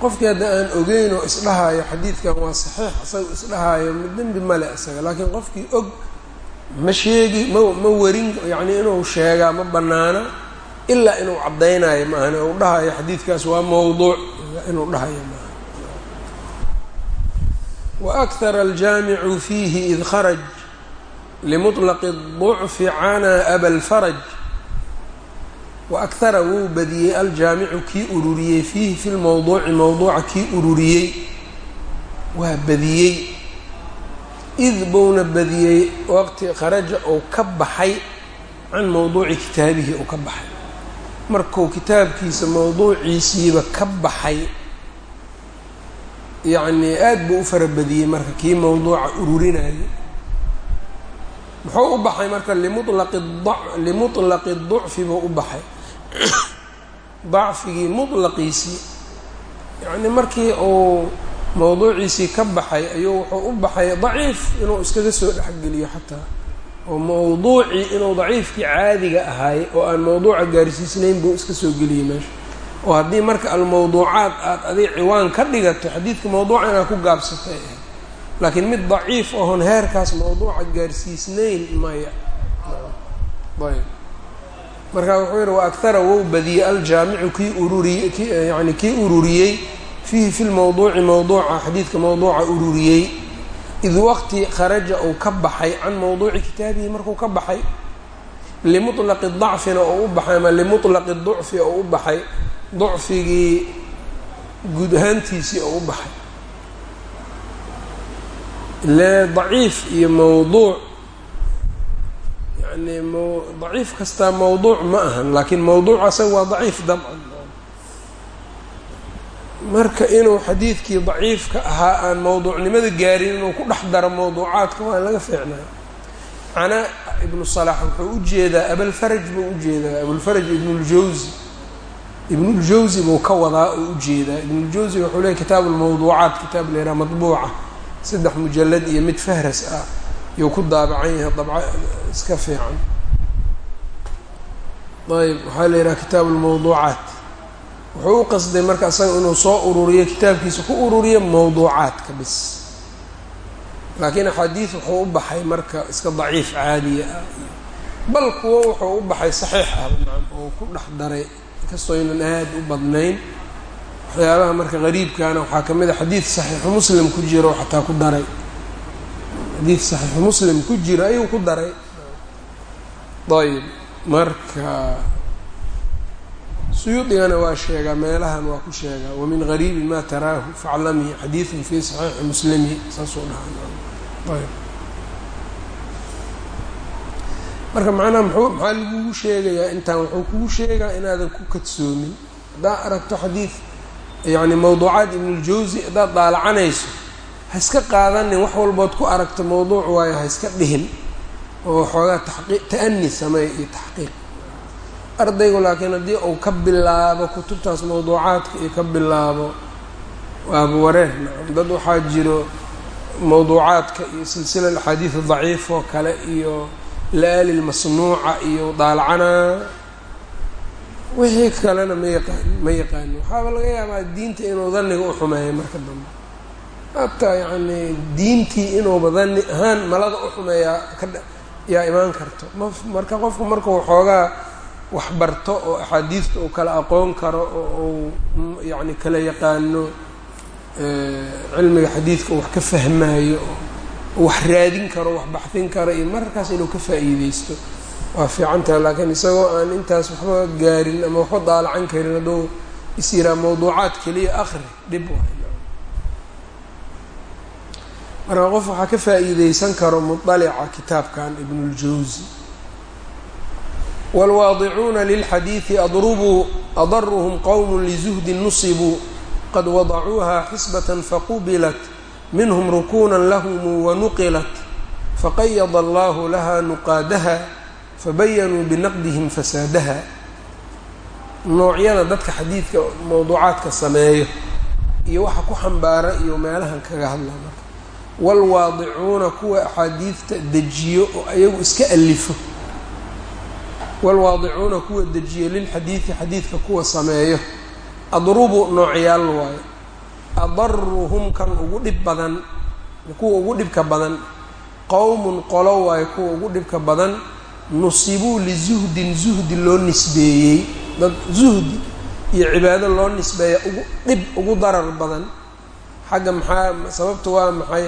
Qofkii hadda aan ogeyn oo isdhahayo xadiidkan waa saxiix isaga isdhahayo dembi male isaga. Laakiin qofkii og ma sheegi ma ma werin yacnii inuu sheegaa ma bannaana ilaa inuu caddaynayo maahane uu dhahayo xadiidkaas waa mawduuc. Inuu dhahayo maaha wa akthara aljaamicu fiihi id kharaj الضعف cnى أbا الفرج وأkثara wuu badiyey aljaamicu kii ururiyey fiihi fi lmowduuci mowduuca kii ururiyey waa badiyey id buuna badiyey waqti kharaja ou ka baxay can mowduuci kitaabihi ou ka baxay markuu kitaabkiisa mowduuciisiiba ka baxay yacnii aada buu u fara badiyey marka kii mowduuca ururinayay muxuu u baxay marka limulaqi ducfi buu u baxay. Dacfigii mutlaqiisii yacnii markii uu mowduuciisii ka baxay ayuu wuxuu u baxay daciif inuu iskaga soo dhexgeliyo xataa. Oo mowduucii inuu daciifkii caadiga ahaay oo aan mowduuca gaarsiisnayn buu iska soo geliyey meesha. Oo haddii marka almowduucaad aada adig ciwaan ka dhigato xadiidka mowduuca inaad ku gaabsatay laakiin mid daciif oon heerkaas mowduuca gaarsiisnayn maya. Ayb. Marka wuxuu yihi wa akhara wou aljaamicu kii ururiyey ki yani kii ururiyey fiihi fi lmowduuci mowduuca xadiidka mowduuca ururiyey. Id waqti kharaja uu ka baxay can mowduuci kitaabihi markuu ka baxay limuطlaqi dacfina oo u baxay ama limuطlaqi ducfi oo u baxay ducfigii guud oo u baxay ile daciif iyo mowduuc yani daciif kastaa mowduuc ma ahan laakiin mowduuc asaga waa daciif dabcan marka inuu xadiidkii daciifka ahaa aan mowduucnimada gaarin inuu ku dhex daro mowduucaadka waa laga fiicnaa. Canaa ibnu salax wuxuu u jeedaa abalfaraj buu u jeedaa abulfaraj ibnuljawsi ibnuljawsi buu ka wadaa oo u jeedaa ibnuljawsi wuxuu leeyay kitaabu lmawduucaat kitaab leeraa matbuuca saddex mujalad iyo mid fahras ah yuu ku daabacan yahay dabca iska fiican. Ayb waxaa la yidhaha kitaabu lmawduucaat wuxuu u qasday marka isaga inuu soo ururiyo kitaabkiisa ku ururiyo mawduucaadka bis laakiin axaadiid wuxuu u baxay marka iska daciif caadiya ah. Bal kuwo wuxuu u baxay saxiix ah oo ku dhex daray inkastoo ynan aada u badnayn waxyaabaha marka qariibkaana waxaa ka mid a xadiid saxiixu muslim ku jiro xataa ku daray. Xadiid saxiixu muslim ku jiro ayuu ku daray. Ayb marka suyuudigana waa sheegaa meelahan waa ku sheegaa. Wamin gariibi ma taraahu faclamii xadiidun fi saxiixi muslimi saasuu dhaha ayb marka macnaha mxuu maxaa lagugu sheegayaa? Intaan wuxuu kugu sheegaa inaadan ku kadsoomin. Haddaad aragto xadiid yacni mawduucaad ibnuljawsi haddaad daalacanayso ha iska qaadanin wax walbood ku aragto mawduuc waayo ha iska dhihin oo xoogaa taqiiq ta'ani iyo taxqiiq. Ardaygu laakiin haddii uu ka bilaabo kutubtaas mawduucaadka iyo ka bilaabo waaba wareer nacam dad waxaa jiro mawduucaadka iyo silsila axaadiid daciif oo kale iyo la-aali lmasnuuca iyo daalacanaa wixii kalena ma yaqaan ma yaqaani waxaaba laga yaabaa diinta inuu daniga u xumeeyo marka dambe. Hataa yacni diintii inuuba dani ahaan malada u xumeeyaa ka yaa imaan karto. Ma marka qofku markuu xoogaa wax barto oo axaadiista uu kala aqoon karo oo uu yacni kala yaqaano cilmiga xadiidka wax ka fahmaayo oo wax raadin karo wax baxdin karo iyo mararkaas inuu ka faa'iideysto waa fiicantaha laakiin isagoo aan intaas waxba gaarin ama waxba daalacan karin hadduu is yiraa mawduucaad keliya akri dhib ah. marka qof waxaa ka faa'iideysan karo mudalica kitaabkan ibnuljawsi waalwaadicuuna lilxadiidi adrubuu adaruhum qowmun lizuhdin nusibuu qad wadacuuha xisbatan faqubilat minhum rukunan lahum wanuqilat faqayada allahu laha nuqaadaha fabayanuu binaqdihim fasaadaha. Noocyada dadka xadiidka mawduucaadka sameeyo iyo waxa ku xambaara iyo meelahan kaga hadla marka. Waalwaadicuuna kuwa axaadiidta dejiyo oo ayagu iska alifo. Waalwaadicuuna kuwa dejiyo lilxadiidi xadiidka kuwa sameeyo. Adrubu noocyaal waayo. Adaruhum kan ugu dhib badan kuwa ugu dhibka badan. Qowmun qolo waayo kuwa ugu dhibka badan nusibuu lizuhdin zuhdi loo nisbeeyey. Dad zuhdi iyo cibaado loo nisbeeya ugu dhib ugu darar badan. Xagga maxaa sababta waa maxay?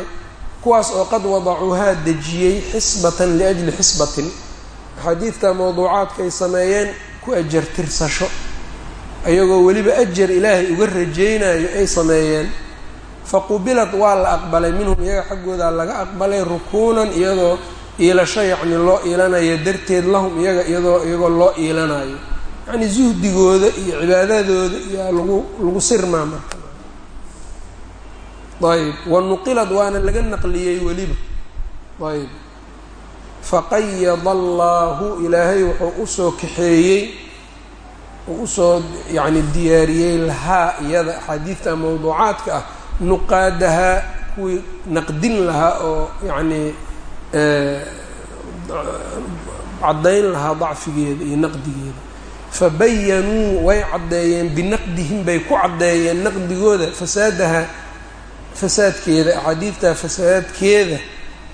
Kuwaas oo qad wadacuuhaa dejiyey xisbatan liajli xisbatin. Axaadiidta mawduucaadka ay sameeyeen ku ajar tirsasho. Ayagoo weliba ajar ilaahay uga rajaynayo ay sameeyeen. Faqubilad waa la aqbalay. Minhum iyaga xaggoodaa laga aqbalay rukuunan iyadoo iilasho yacni loo iilanayo darteed lahum iyaga iyadoo iyagoo loo iilanayo. Yacni zuhdigooda iyo cibaadadooda iyaa lagu lagu sirmaa marka. Ayb wanuqilad waana laga naqliyey weliba. Ayb faqayada allaahu ilaahay wuxuu u soo kaxeeyey uu u soo yacni diyaariyey lahaa iyada axaadiidta mawduucaadka ah nuqaadahaa kuwii naqdin lahaa oo yacni caddayn lahaa dacfigeeda iyo naqdigeeda. Fabayanuu way caddeeyeen binaqdihim bay ku caddeeyeen naqdigooda fasaadaha fasaadkeeda axaadiidta fasaadkeeda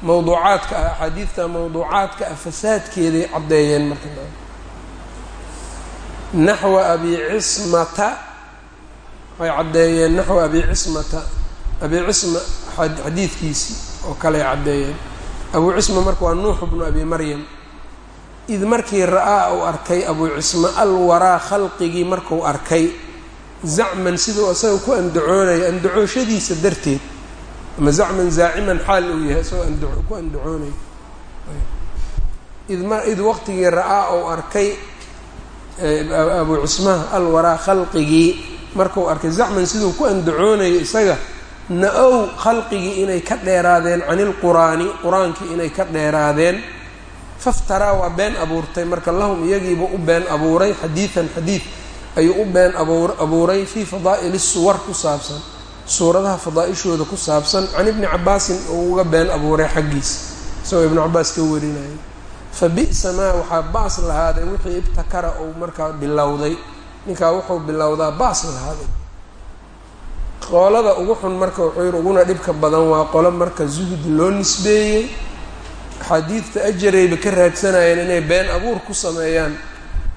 mawduucaadka ah axaadiidta mawduucaadka ah fasaadkeeday caddeeyeen marka naxwa abi cismata way caddeeyeen naxwa abi cismata abi cisma xadiidkiisii oo kale caddeeyeen abu cisma marka waa nuux bnu abi maryam id markii ra'aa uu arkay abu cisma alwaraa khalqigii marku arkay zacman siduu isaga ku andacoonayo andacooshadiisa darteed ama zacman zaaciman xaal uu yahay isagoo ku andacoonayo. Id waqtigii ra'aa uu arkay abu cismaha alwaraa khalqigii markuu arkay zacman siduu ku andacoonayo isaga na-ow khalqigii inay ka dheeraadeen can ilqur'aani qur'aankii inay ka dheeraadeen faftaraa waa been abuurtay marka lahum iyagiiba u been abuuray xadiidan xadiid ayuu u been abuur abuuray fii fadaa'ili suwar ku saabsan suuradaha fadaa'ishooda ku saabsan can ibni cabaasin uu uga been abuuray xaggiisa isagoo ibnu cabaas ka warinayay. Fa bi'sa maa waxaa baas lahaaday wixii ibtakara uu markaa bilowday ninkaa wuxuu bilowdaa baas lahaaday qoolada ugu xun marka wuxuu yihi uguna dhibka badan waa qolo marka zuhdi loo nisbeeyey. Axaadiidta ajarayba ka raadsanayeen inay been abuur ku sameeyaan.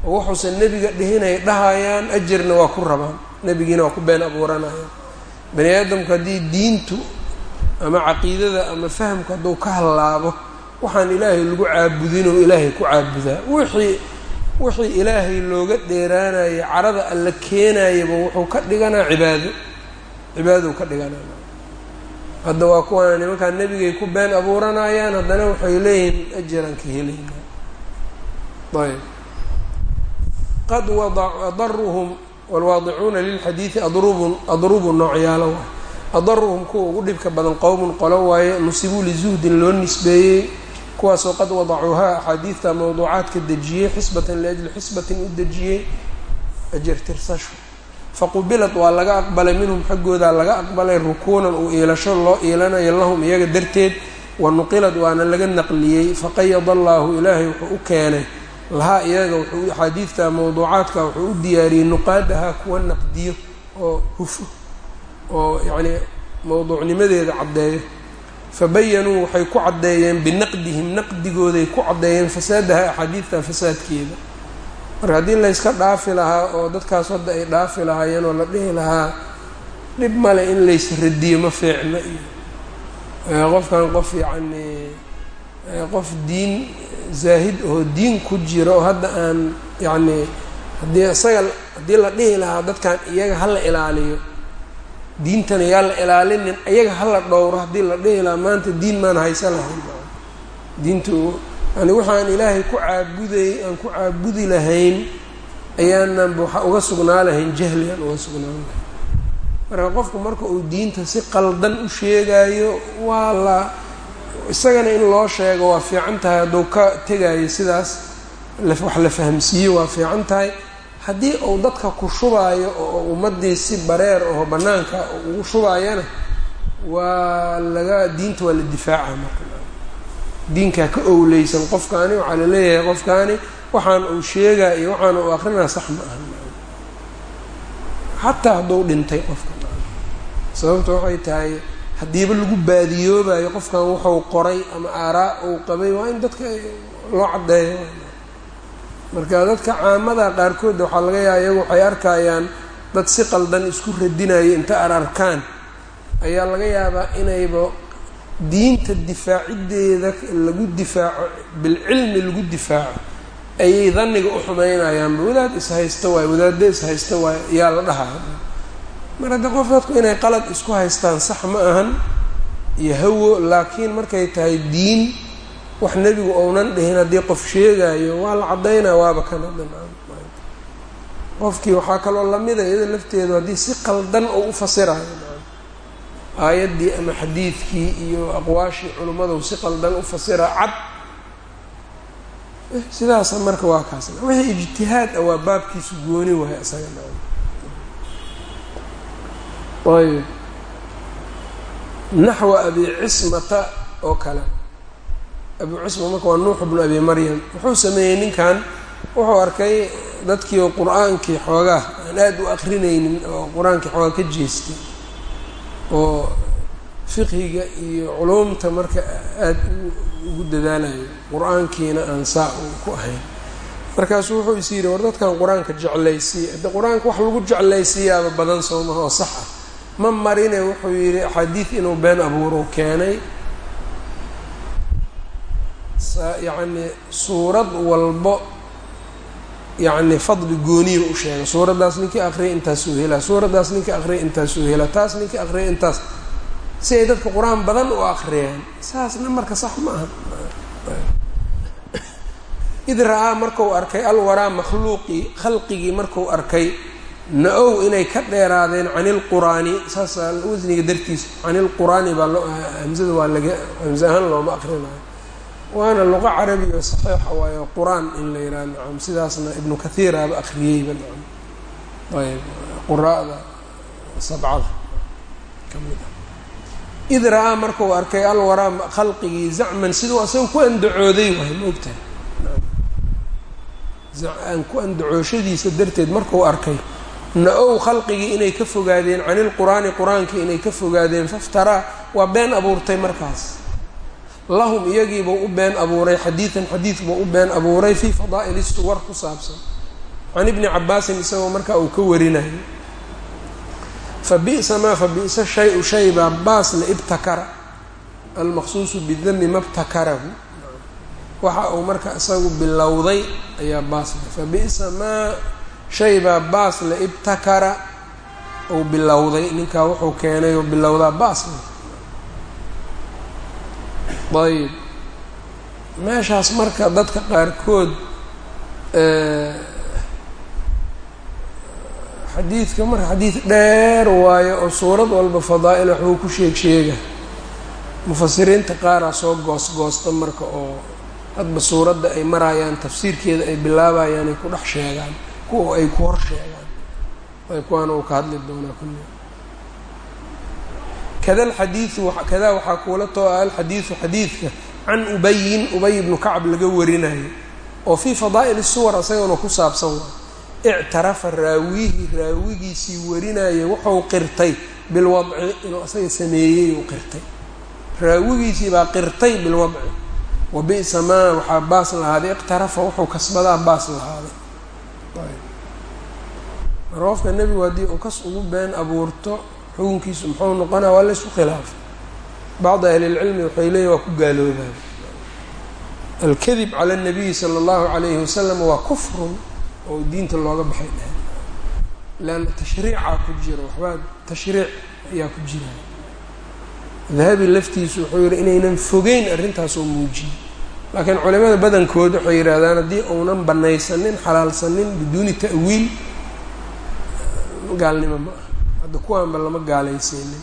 Oo wuxuusan nebiga dhihinay dhahayaan ajarna waa ku rabaan. Nebigiina waa ku been abuuranayaan bani aadamku haddii diintu ama caqiidada ama fahamku hadduu ka hallaabo waxaan ilaahay lagu caabudinoo ilaahay ku caabudaa. Wixii wixii ilaahay looga dheeraanaya carada alla keenayaba wuxuu ka dhiganaa cibaado cibaadou ka dhiganaa hadda waa kuwaana nimankaa nebigay ku been abuuranayaan haddana waxay leeyihiin ajaraan ka helayna ayb. Qad adaruhum waalwaadicuuna lilxadiidi adrubun adrubu noocyaalo waay adaruhum kuwa ugu dhibka badan qowmun qolo waaye nusibuu lizuhdin loo nisbeeyey kuwaasoo qad wadacuuhaa axaadiidta mawduucaadka dejiyey xisbatan liajli xisbatin u dejiyey ajar tirsasho faqubilad waa laga aqbalay minhum xaggoodaa laga aqbalay rukuunan uu iilasho loo iilanayo lahum iyaga darteed. Wa nuqilad waana laga naqliyey. Faqayada allaahu ilaahay wuxuu u keenay. Lahaa iyaga wuxuu axaadiidta mawduucaadka wuxuu u diyaariyey nuqaadaha kuwa naqdiyo oo hufo oo yacnii mawduucnimadeeda caddeeyo fabayanuu waxay ku caddeeyeen binaqdihim naqdigooday ku caddeeyeen fasaadaha axaadiidta fasaadkeeda marka haddii layska dhaafi lahaa oo dadkaas hadda ay dhaafi lahaayeen oo la dhihi lahaa dhib male in lays radiyo ma fiicno iyo. Qofkan qof yacnii qof diin zaahid oo diin ku jiro oo hadda aan yacni haddii isaga haddii la dhihi lahaa dadkan iyaga hala ilaaliyo diintana yaa la ilaalinin iyaga hala dhowro haddii la dhihi lahaa maanta diin maan haysan lahayn. Diintu yani waxaan ilaahay ku caabuday aan ku caabudi lahayn ayaanan waxa uga sugnaa lahayn jahli aan uga sugnaan lahayn. Marka qofku marka uu diinta si qaldan u sheegayo waa la isagana in loo sheego waa fiican tahay hadduu ka tegayo sidaas wax la fahamsiiyo waa fiican tahay. Haddii uu dadka ku shubaayo oo ummaddii si bareer oo bannaanka ugu shubaayana waa laga diinta waa la difaaca marka diinkaa ka owleysan qofkaani waxaa la leeyahay qofkaani waxaan uu sheegaa iyo waxaan uu akrinaa sax ma aha. Xataa hadduu dhintay qofka. Sababta waxay tahay haddiiba lagu baadiyoobayo qofkan wuxuu qoray ama aaraa uu qabay waa in dadka loo caddeeyo. Marka dadka caamada qaarkoodda waxaa laga yaaba iyagu waxay arkayaan dad si qaldan isku radinayo inta ar arkaan. Ayaa laga yaabaa inayba diinta difaaciddeeda lagu difaaco bilcilmi lagu difaaco ayay daniga u xumaynayaanba wadaad ishaysta waayo wadaadda ishaysta waayo yaa la dhahaa. Mar hadda qof dadku inay qalad isku haystaan sax ma ahan iyo hawo laakiin markay tahay diin wax nebigu ounan dhihin haddii qof sheegayo waa la caddaynaa waaba kana qofkii waxaa kaloo lamida iyada lafteedu haddii si qaldan oo u fasirayo aayaddii ama xadiidkii iyo aqwaashii culimmadu si qaldan u fasira cad. Sidaasa marka waa kaasna wixii ijtihaad ah waa baabkiisu gooni wahay isaga ayb naxwa abi cismata oo kale. Abu cisma marka waa nuux bnu abi maryam. Wuxuu sameeyey ninkan wuxuu arkay dadkii oo qur'aankii xoogaa. Aan aada u akrinaynin oo qur'aankii xoogaa ka jeestay oo fiqhiga iyo culumta marka aada ugu dadaalayo qur'aankiina aan saa ku ahayn. Markaasuu wuxuu is yidhi war dadkan qur'aanka jeclaysiiya. Hadde qur'aanka wax lagu jeclaysiiyaaba badan soo maha oo sax ah ma marine wuxuu yidhi axaadiid inuu been abuuro keenay. Yacni suurad walbo yacni fadli gooniya u sheegay. Suuraddaas ninkii akriyay intaasuu helaa. Suuraddaas ninkii akriyay intaasuu helaa. Taas ninkii akriyay intaas. Si ay dadka qur'aan badan u akriyaan saasna marka sax ma aha. Id ra'aa marku arkay alwaraa makhluuqii khalqigii marku arkay na-ow inay ka dheeraadeen can ilquraani saasa wasniga dartiisa can ilquraani baa loo hamzada waa laga hamze ahaan looma akrinayo waana luqo carabi oo saxiixa waayo qur'aan in la yidhaha nacam sidaasna ibnu kathiiraaba akriyeyba nacam ayb quraa'da sabcada. Ka mid ah. Id ra'aa markuu arkay alwaraa khalqigii zacman siduu asaga ku andacooday waay ma ogtahay? Ku andacooshadiisa darteed markuu arkay na-ow khalqigii inay ka fogaadeen can ilqur'aani qur'aankii inay ka fogaadeen faftaraa waa been abuurtay markaas lahum iyagiibuu u been abuuray xadiidan xadiid buu u been abuuray fii fadaa'ili suwar ku saabsan. Can ibni cabaasin isagoo markaa uu ka warinayo fa bi'sa maa fa bi'sa shay-u shay baa baasna ibtakara almaqsuusu bidami ma btakarahu waxa uu marka isagu bilowday ayaa baasle fa bi'sa maa shay baa baasle ibtakara uu bilowday. Ninkaa wuxuu keenay oo bilowdaa baasle ayb meeshaas marka dadka qaarkood xadiidka marka xadiid dheer waayo oo suurad walba fadaa'il waxbuu ku sheeg sheega. Mufasiriinta qaaraa soo goos-goosta marka oo hadba suuradda ay marayaan tafsiirkeeda ay bilaabayaan ay ku dhex sheegaan kuwa ay ku hor sheegaan. Ay kuwaana uu ka hadli doonaa kulli kada alxadiidu kadaa waxaa kuula too ah alxadiidu xadiidka can ubayin ubay ibnu kacb laga warinayo. Oo fii fadaa'il suwar isagana ku saabsan ictarafa raawihi raawigiisii warinaya wuxuu qirtay bilwadci inuu isaga sameeyey uu qirtay. Raawigiisii baa qirtay bilwadci. Wa bi'sa maa waxaa baas lahaaday. Iqtarafa wuxuu kasbadaa baas lahaaday. Marka qofka nebigu haddii uu kas ugu been abuurto xukunkiisu muxuu noqonaa waa laysku khilaafay. Bacdi ahlilcilmi waxay leeyihiin waa ku gaaloobaan. Alkadib cala اnabiyi sala اllahu calayhi wasalam waa kufrun oo diinta looga baxay dhahay leanna tashriicaa ku jira waxbaa tashriic ayaa ku jira. Dahabi laftiisu wuxuu yihi inaynan fogeyn arrintaasoo muujiyey laakiin culimada badankood waxay yidhaahdaan haddii uunan banaysanin xalaalsanin biduuni ta'wiil gaalnimo ma ah hadda kuwaanba lama gaalaysiinin.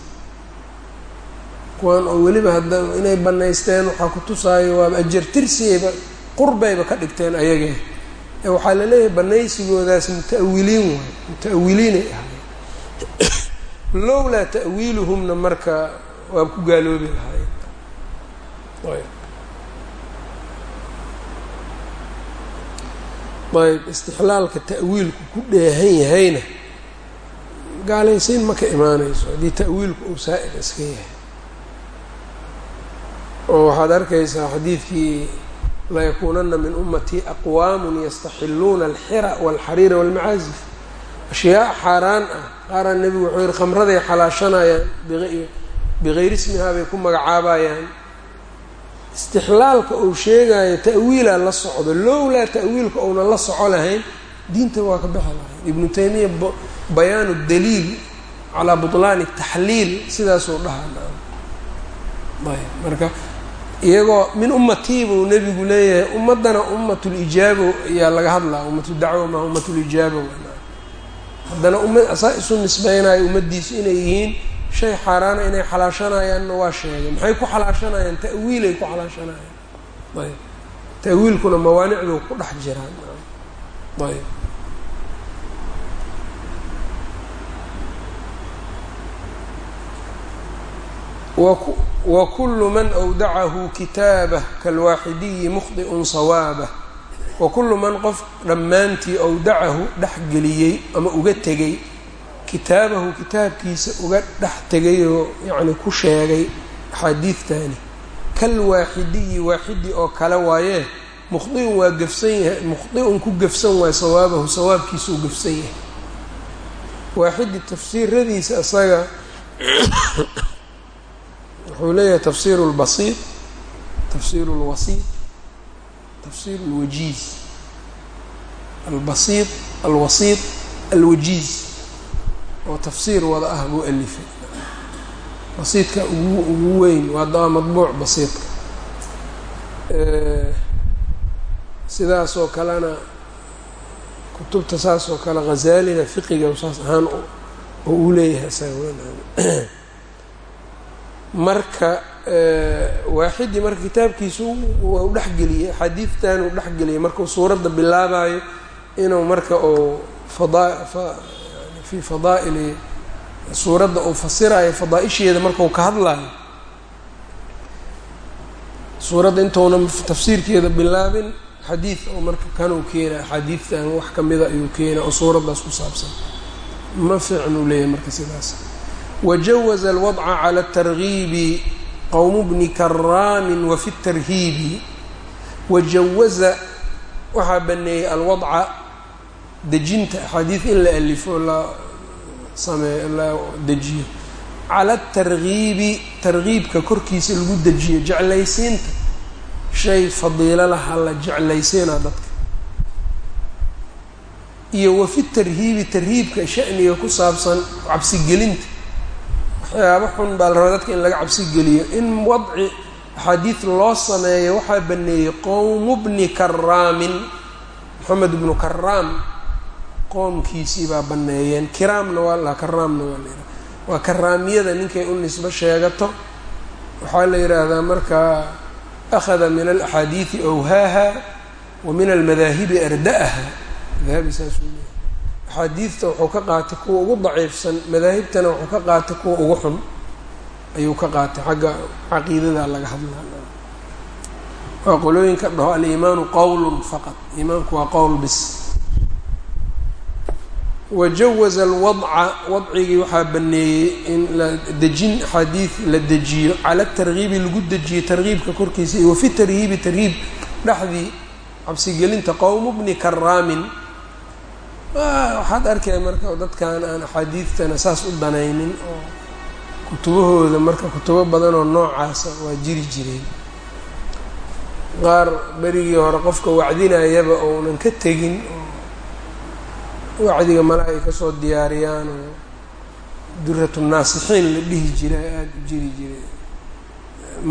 Kuwaan oo weliba hadda inay banaysteen waxaa ku tusaayo waaba ajartirsiyayba qurbayba ka dhigteen ayagee. Ee waxaa la leeyahay banaysigoodaas muta-awiliin waay muta-awiliinay ahay lowlaa ta'wiiluhumna marka waaba ku gaaloobi lahaayeen ayb istixlaalka ta'wiilku ku dheehan yahayna gaalaysiin ma ka imaanayso. Haddii ta'wiilku uu saa'ir iska yahay. Oo waxaad arkaysaa xadiidkii layakuunana min ummatii aqwaamun yastaxiluuna alxira walxariira walmacaazif. Ashyaa xaaraan ah. Qaaraan nebigu wuxuu yihi khamraday xalaashanayaan bigayri ismihaa bay ku magacaabayaan. Istixlaalka uu sheegayo ta'wiilaa la socdo. Lowlaa ta'wiilka uunan la soco lahayn diinta waa ka bixi lahayn ibnu taymiya bayaanu daliil calaa butlaani taxliil sidaasuu dhahaa marka iyagoo min ummatii buu nebigu leeyahay ummaddana ummatulijaabo ayaa laga hadlaa ummatu dacwa maa ummatulijaaba haddana umma asaa isu nisbeynayo ummaddiisu inay yihiin shay xaaraana inay xalaashanayaanna waa sheegay. Maxay ku xalaashanayaan? Ta'wiilay ku xalaashanayaan. Ayb ta'wiilkuna mawaanicdu ku dhex jiraan. Ayb wakulu man awdacahu kitaabah kalwaaxidiyi mukhdi'un sawaabah. Wakulu man qof dhammaantii awdacahu dhex geliyey ama uga tegay kitaabahu kitaabkiisa uga dhex tegay oo yacni ku sheegay axaadiidtani kalwaaxidiyi waaxidi oo kale waayee mukhdi'un waa gafsan yahay mukhdi'un ku gafsan waay sawaabahu sawaabkiisa u gafsan yahay. Waaxidi tafsiiradiisa isaga wuxuu leeyahay tafsir اlbasiid tafsir اlwasiid tafsir اlwajiiz albasiid alwasiid alwajiiz oo tafsiir wada ah buu alifay basiidka ugu ugu weyn waa daa madbuuc basiidka sidaasoo kalena kutubta saas oo kale hazaalina fiqiga saas ahaan oo uu leeyahay isaga marka waaxidii marka kitaabkiisu u dhexgeliyey axaadiidtan uu dhexgeliyay markuu suuradda bilaabayo inuu marka uu fii fadaa'ili suuradda uu fasirayo fadaa-isheeda markau ka hadlayo suuradda intuuna tafsiirkeeda bilaabin xadiid oo marka kanuu keena axaadiidtan wax kamida ayuu keena oo suuraddaas ku saabsan. Ma fiicnuu leeyahay marka sidaas wajawaza alwadca cala atargiibi qowmu bni karaamin wafi tarhiibi wajawaza waxaa baneeyey alwadca dejinta axaadiid in la alifo la samee la dejiyo cala atargiibi targiibka korkiisa lagu dejiyo jeclaysiinta shay fadiilo laha la jeclaysiinaa dadka iyo wafi tarhiibi tarhiibka sha'niga ku saabsan cabsigelinta waxyaaba xun baa la rabaa dadka in laga cabsi geliyo. In wadci axaadiid loo sameeyo waxaa baneeyey qowmu bni karaamin moxamed ibnu karaam qoomkiisii baa baneeyeen. Kiraamna waa la karaamna waa la yidhaha waa karaamiyada ninkay u nisbo sheegato. Waxaa la yidhaahdaa markaa akhada min alaxaadiidi awhaaha wa min almadaahibi arda'aha. Madaahabi saasuu leeyahay axaadiidta wuxuu ka qaatay kuwa ugu daciifsan madaahibtana wuxuu ka qaatay kuwa ugu xun ayuu ka qaatay. Xagga caqiidada laga hadlaa. Waa qolooyinka dhaho aliimaanu qowlun faqad iimaanku waa qowl bis. Wajawaza alwadca wadcigii waxaa baneeyey in la dejin axaadiid la dejiyo cala targiibi lagu dejiyo targiibka korkiisa iyo wafi tarhiibi tarhiib dhexdii cabsigelinta qowmu bni karaamin waxaad arkaya marka dadkan aan axaadiidtana saas u danaynin oo kutubahooda marka kutubo badan oo noocaasa waa jiri jireen. Qaar berigii hore qofka wacdinayaba ounan ka tegin wacdiga mala ay ka soo diyaariyaan oo duratu naasixiin la dhihi jiray aada u jiri jiray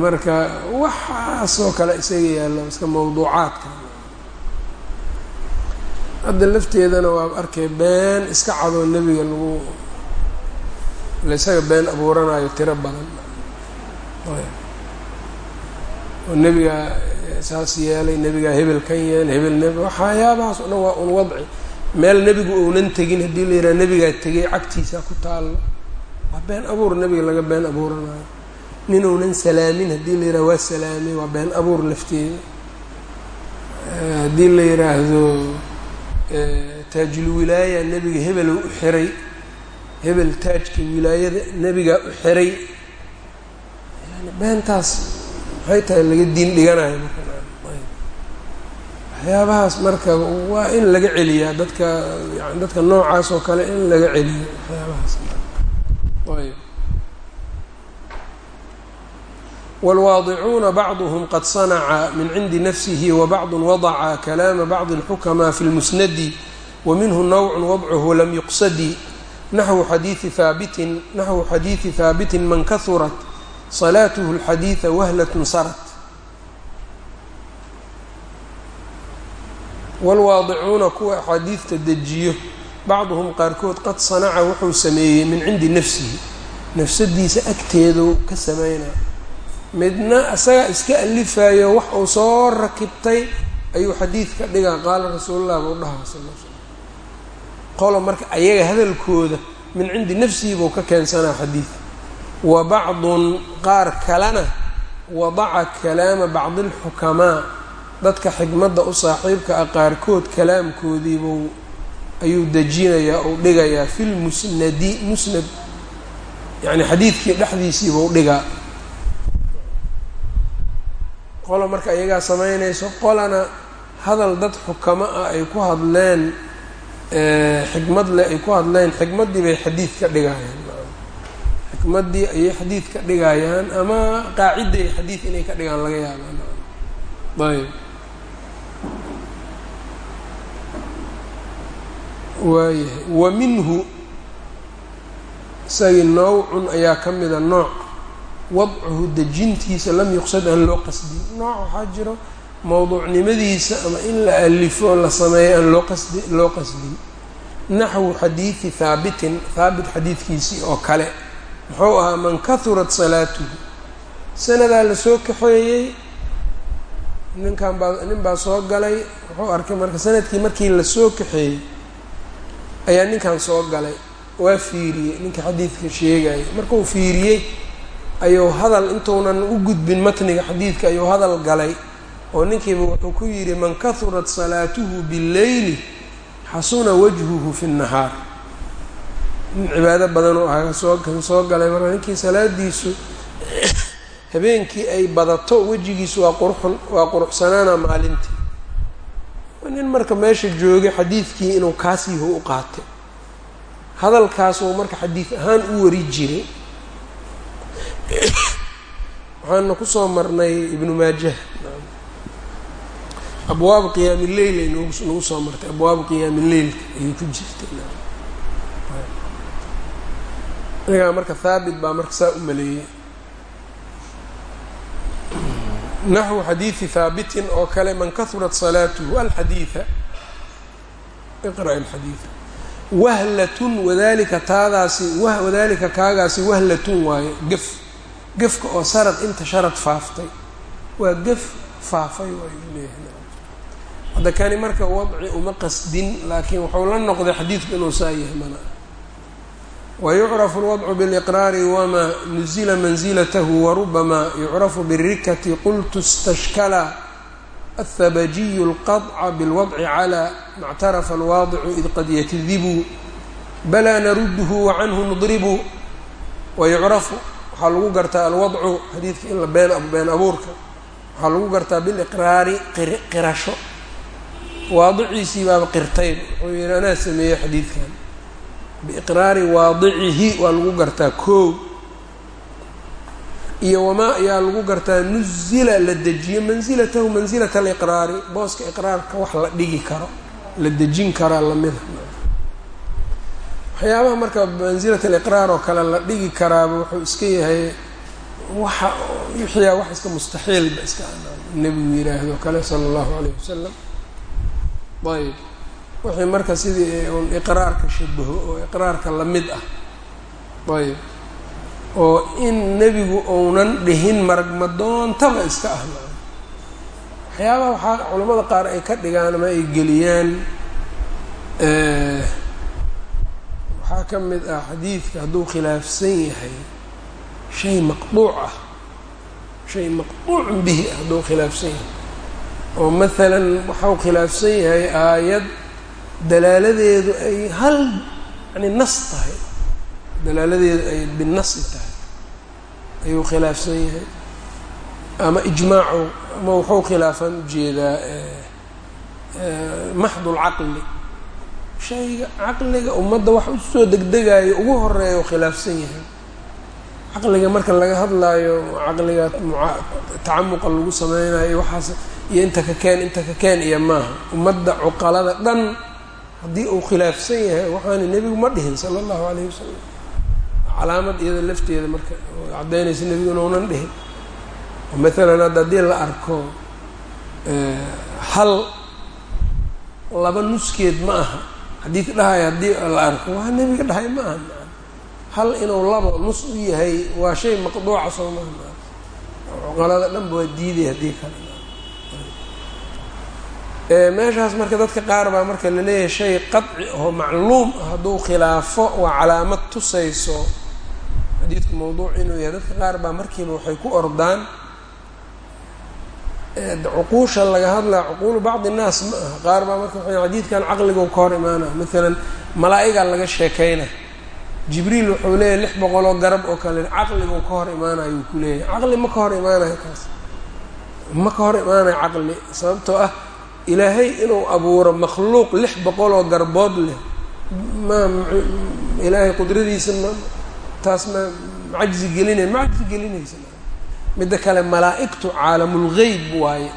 marka waxaasoo kale isaga yaalla iska mawduucaadka hadda lafteedana waa arkay been iska cadoo nebiga lagu laisaga been abuuranayo tiro badan. Oo nebigaa saas yeelay nebigaa hebel kan yeel hebel nebi waxyaabahaas o dhan waa un wadci. Meel nebigu ounan tegin haddii la yidhaha nebigaa tegay cagtiisa ku taallo waa been abuur nebiga laga been abuuranayo ninounan salaamin haddii la yidhaha waa salaamay waa been abuur lafteeda. Haddii la yidhaahdo taajul wilaaya nebiga hebel u xiray hebel taajka wilaayada nebigaa u xiray. Yani beentaas maxay tahay laga diin dhiganayo waxyaabahaas marka waa in laga celiyaa dadka yani dadka noocaas oo kale in laga celiyo waxyaabahaas. Ayb wاlwaadicuuna bacduhm qad sanaca min cindi nafsihi wabacdu wadaca kalaama bacdi اlxukmaa fi اlmusnadi waminhu nawc wadcuhu lam yuqsadi naxwu xadiii haabitin naxwu xadiidi haabitin man kahurat salaatuhu اlxadiida wahlat sarat wاlwaadicuuna kuwa axaadiidta dejiyo bacduhum qaarkood qad sanaca wuxuu sameeyey min cindi nafsihi nafsadiisa agteedu ka sameynaa midna isaga iska alifayo wax uu soo rakibtay ayuu xadiidka dhigaa. Qaala rasuululah buu dhahaa sal l qolo marka ayaga hadalkooda min cindi nafsihi buu ka keensanaa xadiid. Wa bacdun qaar kalena wadaca kalaama bacdi alxukamaa dadka xikmadda u saaxiibka ah qaarkood kalaamkoodiibuu ayuu dejinayaa ou dhigayaa fi lmusnadi musnad. Yacni xadiidkii dhexdiisiibuu dhigaa qola marka iyagaa samaynayso qolana hadal dad xukamo ah ay ku hadleen xikmad leh ay ku hadleen xikmaddii bay xadiid ka dhigayaan. Xikmaddii ayay xadiid ka dhigayaan ama qaaciday xadiid inay ka dhigaan laga yaabaan ayb waayahay. Wa minhu isagii nawcun ayaa ka mida nooc wadcuhu dejintiisa lam yuqsad aan loo qasdin. Nooc waxaa jiro mowduucnimadiisa ama in la alifo la sameeyo aan loo qasdi loo qasdin. Naxwu xadiidi haabitin haabit xadiidkiisii oo kale. Muxuu ahaa man kahurat salaatuhu. Sanadaa la soo kaxeeyey. Ninkan baa nin baa soo galay. Wuxuu arkay marka sannadkii markii la soo kaxeeyey ayaa ninkan soo galay. Waa fiiriyey ninka xadiidka sheegaya markuu fiiriyey ayuu hadal intuunan u gudbin matniga xadiidka ayuu hadal galay oo ninkiiba wuxuu ku yidhi man kahurat salaatuhu billeyli xasuna wajhuhu fi nnahaar. Nin cibaado badan oo ah soo soo galay marka ninkii salaadiisu habeenkii ay badato wejigiisu waa qurxun waa quruxsanaana maalintii. Nin marka meesha joogay xadiidkii inuu kaas yaho u qaatay. Hadalkaasuu marka xadiid ahaan u wari jiray waxaana ku soo marnay ibnu maajah. Abwaab qiyaami leyl ay nagu soo martay. Abwaabu qiyaami leylka ayay ku jirtay. Anigaa marka haabit baa marka saa u maleeyey. Naxwu xadiidi haabitin oo kale man kahurat salaatuhu alxadiida iqra' alxadiida wahlatun wadalika taadaasi wadalika kaagaasi wahlatun waaye gef gefka oo sarad inta sharad faaftay. Waa gef faafay ayuu leeyahay. Hadda kani marka wadci uma qasdin laakiin wuxuu la noqday xadiidku inuu saa yahay mana wayucrafu alwadcu biliqraari wamaa nuzila mansilatahu warubamaa yucrafu birikati qultu istashkala athabajiyu alqadca bilwadci calaa mactarafa alwaadicu id qad yakdibu balaa naruduhu wacanhu nudribu wayucrafu waxaa lagu gartaa alwadcu xadiidka in la been been abuurka. Waxaa lagu gartaa biliqraari qirasho. Waadiciisii baaba qirtay. Wuxuu yihi anaa sameeyey xadiidkan. Biiqraari waadicihi waa lagu gartaa koow. Iyo wamaa ayaa lagu gartaa nuzila la dejiyo mansilatahu mansilata aliqraari. Booska iqraarka wax la dhigi karo la dejin karaa lamida waxyaabaha marka mansilat aliqraar oo kale la dhigi karaaba wuxuu iska yahay waxa wixiyaa wax iska mustaxiilba iska nebigu yiraahdo kale sala allahu alayh wasalam ayb wixii marka sidii un iqraarka shabaho oo iqraarka la mid ah. Ayb oo in nebigu ounan dhihin marag madoontaba iska ah waxyaabaha waxaa culamada qaar ay ka dhigaan ama ay geliyaan waxaa ka mid ah xadiidka hadduu khilaafsan yahay shay maqduuc ah shay maqduucun bihi ah hadduu khilaafsan yahay. Oo maalan waxau khilaafsan yahay aayad dalaaladeedu ay hal yani nas tahay dalaaladeedu ay binasi tahay ayuu khilaafsan yahay. Ama ijmaacu ama wuxuu khilaafan u jeedaa maxdulcaqli shayga caqliga ummadda wax u soo degdegayo ugu horreeya oo khilaafsan yahay. Caqliga marka laga hadlaayo caqliga tacamuqa lagu sameynayo waxaas iyo inta ka keen inta ka keen iyo maaha. Ummadda cuqalada dhan haddii uu khilaafsan yahay waxaana nebigu ma dhihin sala allahu alayhi wasalam calaamad iyada lafteeda marka caddaynaysa nebigu inuunan dhihin. Maalan hadda haddii la arko hal laba nuskeed ma aha xadiid dhahay haddii la arko waa nebiga dhahay ma aha. Hal inuu laba nus u yahay waa shay maqduuca soo maha cuqalada dhanba waa diiday haddii kale meeshaas marka dadka qaar baa marka la leeyahay shay qadci oo macluum ah hadduu khilaafo waa calaamad tusayso. Xadiidku mawduuc inuu yahay. Dadka qaar baa markiiba waxay ku ordaan cuquusha laga hadlaa cuquulu bacdi innaas ma aha. Qaar baa marka waxay xadiidkan caqligou ka hor imaanaya maalan malaa-igaa laga sheekeyna jibriil wuxuu leeyahay lix boqoloo garab oo kale caqligou ka hor imaanayo uu ku leeyahay. Caqli ma ka hor imaanayo kaas. Ma ka hor imaanayo caqli sababtoo ah ilaahay inuu abuuro makhluuq lix boqoloo garbood leh ma ilaahay qudradiisa ma taas ma macajzi gelinay ma cajzi gelinaysa midda kale malaa-igtu caalamul geyb waaye.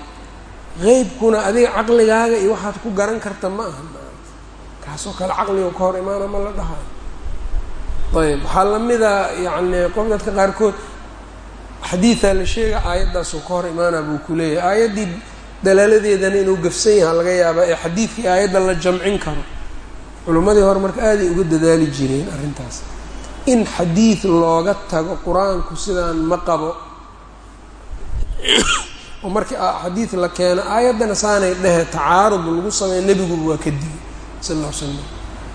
Qeybkuna adiga caqligaaga iyo waxaad ku garan karta ma aha. Kaasoo kale caqliga ka hor imaana ma la dhahayo ayb waxaa lamida yacni qof dadka qaarkood xadiidaa la sheega aayaddaasuu ka hor imaana buu ku leeyahay. Aayaddii dalaaladeedana inuu gafsan yaha laga yaabaa ee xadiidkii aayadda la jamcin karo. Culimmadii hore marka aaday uga dadaali jireen arrintaas. In xadiid looga tago qur'aanku sidaan ma qabo oo markii xadiid la keeno aayaddana saanay dhehe tacaarud lagu sameeya nebiguba waa ka digay sal alla slam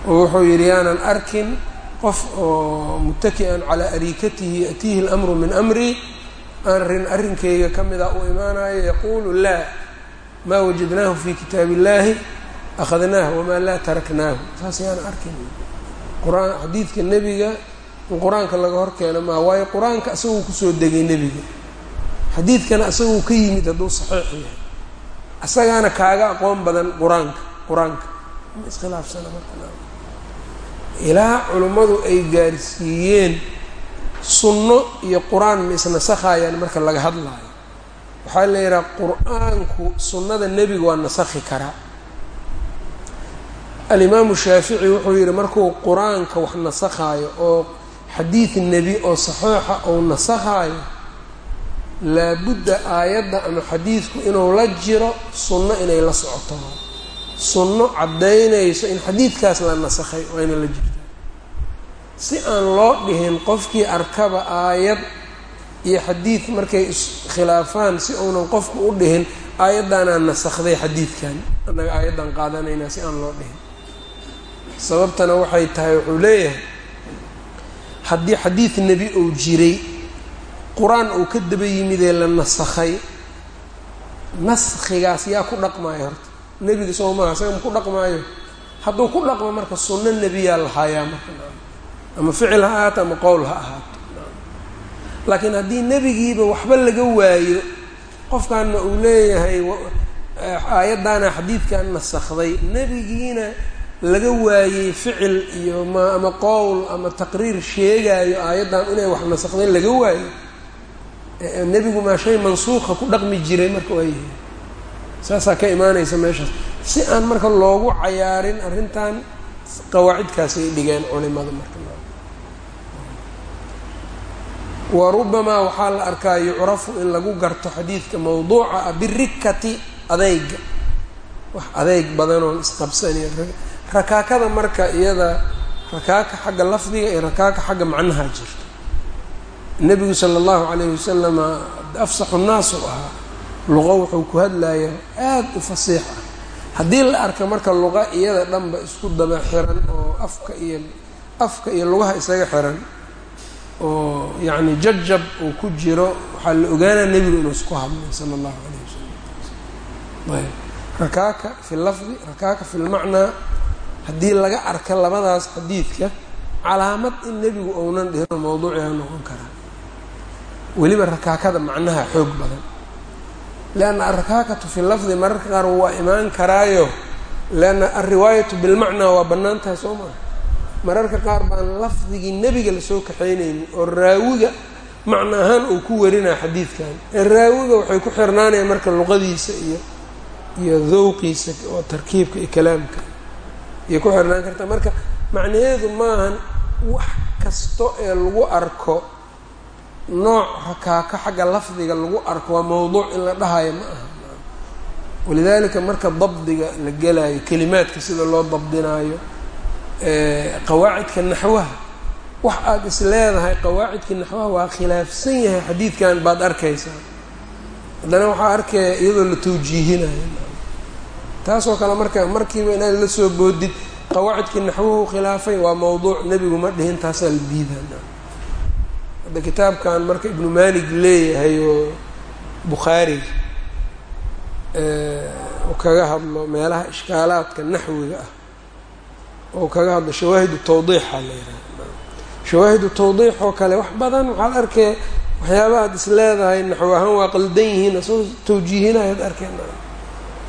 oo wuxuu yidhi yaanan arkin qof oo mutaki-an calaa ariikatihi ya'tiihi اlamru min amri arrin arrinkayga ka mida uu imaanayo yaquulu laa maa wajadnaahu fi kitaab illahi akhadnaah wamaa laa taraknaahu. Saas yaana arkin. Qur'aan xadiidka nebiga in qur'aanka laga hor keeno maa waayo qur'aanka isaguu ku soo degay nebiga xadiidkana isaguu ka yimid hadduu saxiix yahay. Isagaana kaaga aqoon badan qur'aanka qur'aanka. Ma iskhilaafsana marka ilaa culimmadu ay gaarsiiyeen sunno iyo qur'aan ma isnasakhayaan marka laga hadlaayo. Waxaa la yidhaha qur'aanku sunnada nebiga waa nasakhi karaa. Alimaamu shaafici wuxuu yidhi markuu qur'aanka wax nasakhaayo oo xadiid nebi oo saxiixa ou nasakhaayo laabudda aayadda ama xadiidku inuu la jiro sunno inay la socoto. Sunno caddaynayso in xadiidkaas la nasakhay waa ina la jirta si aan loo dhihin qofkii arkaba aayad iyo xadiid markay iskhilaafaan si uunan qofku u dhihin aayaddaanaan nasakhday xadiidkan annaga aayaddan qaadanaynaa si aan loo dhihin. Sababtana waxay tahay wuxuu leeyahay haddii xadiid nebi uu jiray qur'aan uu ka daba yimidee la nasakhay? Naskhigaas yaa ku dhaqmaayo horta. Nebiga soo maaha isaga ma ku dhaqmaayo. Hadduu ku dhaqmo marka sunno nebiyaa lahaayaa marka. Ama ficil ha ahaato ama qowl ha ahaato. Laakiin haddii nebigiiba waxba laga waayo qofkanna uu leeyahay aayaddaana xadiidkan nasakhday nebigiina laga waayey ficil iyo ma ama qowl ama taqriir sheegaayo aayaddan inay wax nasakhday laga waayo nebigu maa shay mansuuqa ku dhaqmi jiray marka waa yihi saasaa ka imaanaysa meeshaas. Si aan marka loogu cayaarin arrintan qawaacidkaasay dhigeen culimada marka wa rubamaa waxaa la arkaa yucrafu in lagu garto xadiidka mawduuca ah birikati adeyga wax adeyg badanoon isqabsaniya rakaakada marka iyada rakaaka xagga lafdiga iyo rakaaka xagga macnaha jirto nebigu sala allahu calayhi wasalama afsaxu nnaas u ahaa. Luqo wuxuu ku hadlaya aada u fasiix ah haddii la arka marka luqa iyada dhanba isku daba xiran oo afka iyo afka iyo lugaha isaga xiran oo yacni jajab uu ku jiro waxaa la ogaanaa nebigu inuu isku hadlay sala allahu calayh wasalam ayb. Rakaaka fi lafdi rakaaka fi lmacnaa. Haddii laga arka labadaas xadiidka calaamad in nebigu ounan dhihino mawduuciha noqon karaa weliba rakaakada macnaha xoog badan. Leanna alrakaakatu fi lafdi mararka qaar waa imaan karaayo. Leanna alriwaayatu bilmacnaa waa bannaan tahay soo maa mararka qaar baan lafdigii nebiga la soo kaxaynaynin oo raawiga macna ahaan uu ku warinaa xadiidkan. Ee raawiga waxay ku xirnaanayaan marka luqadiisa iyo iyo dowqiisa oo tarkiibka iyo kalaamka. Ayay ku xirnaan kartaa marka macnaheedu maahan wax kasto ee lagu arko nooc rakaako xagga lafdiga lagu arko waa mawduuc in la dhahayo ma aha. Walidaalika marka dabdiga la gelaayo kelimaadka sida loo dabdinaayo qawaacidka naxwaha wax aada is leedahay qawaacidka naxwaha waa khilaafsan yahay xadiidkan baad arkaysaa. Haddana waxaa arkaya iyadoo la tawjiihinayo. Taasoo kale marka markiiba inaad la soo boodid qawaacidkii naxwuhu khilaafay waa mawduuc nebigu ma dhihin taasaa la diidaa hadda kitaabkan marka ibnu malig leeyahay oo bukhaari uu kaga hadlo meelaha ishkaalaadka naxwiga ah oo kaga hadlo shawaahidu tawdiixa la yidhaha shawaahidu tawdiix oo kale wax badan waxaad arkee waxyaaba aad is leedahay naxw ahaan waa qaldan yihiin asagoo tawjiihinayaad arkeen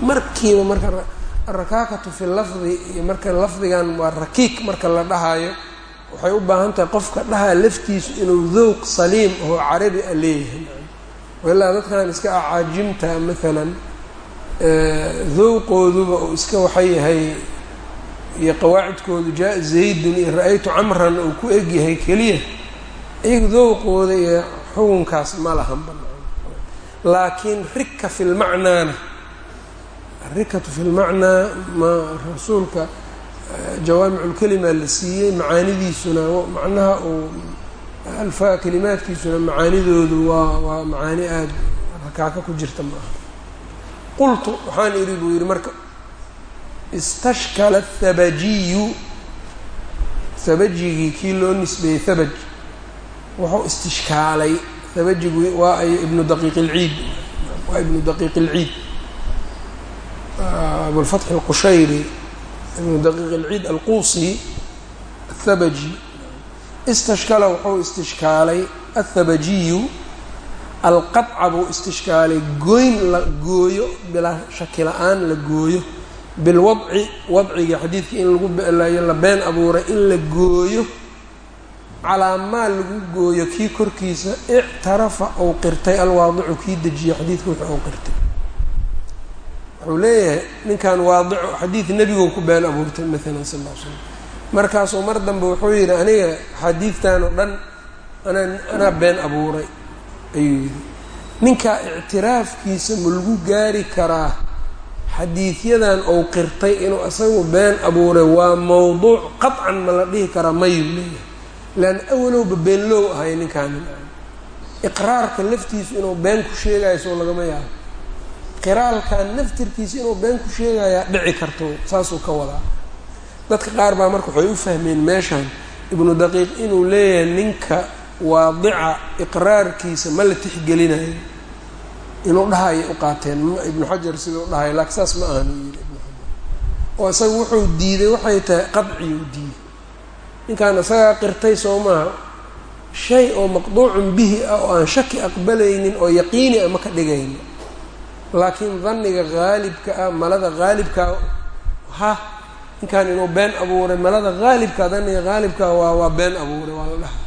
markiiba marka arakaakatu fi lafdi iyo marka lafdigan waa rakiik marka la dhahayo waxay u baahan tahay qofka dhahaa laftiisu inuu dowq saliim oo carabi a leeyahay. Ilaa dadkan iska acaajimta maalan dowqooduba uu iska waxay yahay iyo qawaacidkoodu jaa zaydun iyo ra'aytu camran uu ku egyahay keliya iyaga dowqooda iyo xukunkaas ma lahan banaan laakiin rika fi lmacnaana arikatu fi lmacnaa ma rasuulka jawaamiculkelima la siiyey macaanidiisuna macnaha uu alfa kelimaadkiisuna macaanidoodu waa waa macaani aada rakaaka ku jirta ma aha. Qultu waxaan idhi buu yidhi marka istashkala thabajiyu thabajigii kii loo nisbeeyey thabaj wuxuu istishkaalay. Thabajigu waa ay ibnu daqiiq ilciid waa ibnu daqiiq ilciid abulfatxi alqushayri ibnu daqiiq ilciid alquusi athabaji istashkala wuxuu istishkaalay athabajiyu alqadca buu istishkaalay gooyn la gooyo bilaa shaki la'aan la gooyo bilwadci wadciga xadiidka in lagu la been abuuray in la gooyo calaa maa lagu gooyo kii korkiisa ictarafa ou qirtay alwaadicu kii dejiyo xadiidka wuxuu ou qirtay wuxuu leeyahay ninkan waadico xadiid nebigou ku been abuurtay maalan sal ll l slam markaasuu mar dambe wuxuu yidhi aniga xadiidtan oo dhan anaa been abuuray ayuu yidhi. Ninkaa ictiraafkiisa ma lagu gaari karaa xadiidyadan ou qirtay inuu isagu been abuuray waa mawduuc qaطcan ma la dhihi karaa mayuu leeyahay. Leanna awalowba beenlow ahay ninkaani iqraarka laftiisu inuu been ku sheegayo soo lagama yaabo qiraalkan naftirkiisa inuu been ku sheegayaa dhici karto saasuu ka wadaa. Dadka qaar baa marka waxay u fahmeen meeshan ibnu daqiiq inuu leeyahay ninka waadica iqraarkiisa ma la tixgelinayo inuu dhahayay u qaateen. Ibnu xajar sidau dhahay laakin saas ma ahan uu yidhi ibnu xajar. Oo isaga wuxuu diiday waxay tahay qadciyuu diiday. Ninkan isagaa qirtay soo maaha shay oo maqduucun bihi ah oo aan shaki aqbalaynin oo yaqiini ama ka dhigaynin laakiin daniga haalibka ah malada haalibkaa ha ninkan inuu been abuuray malada haalibka daniga haalibkaa waa waa been abuuray waa la dhaha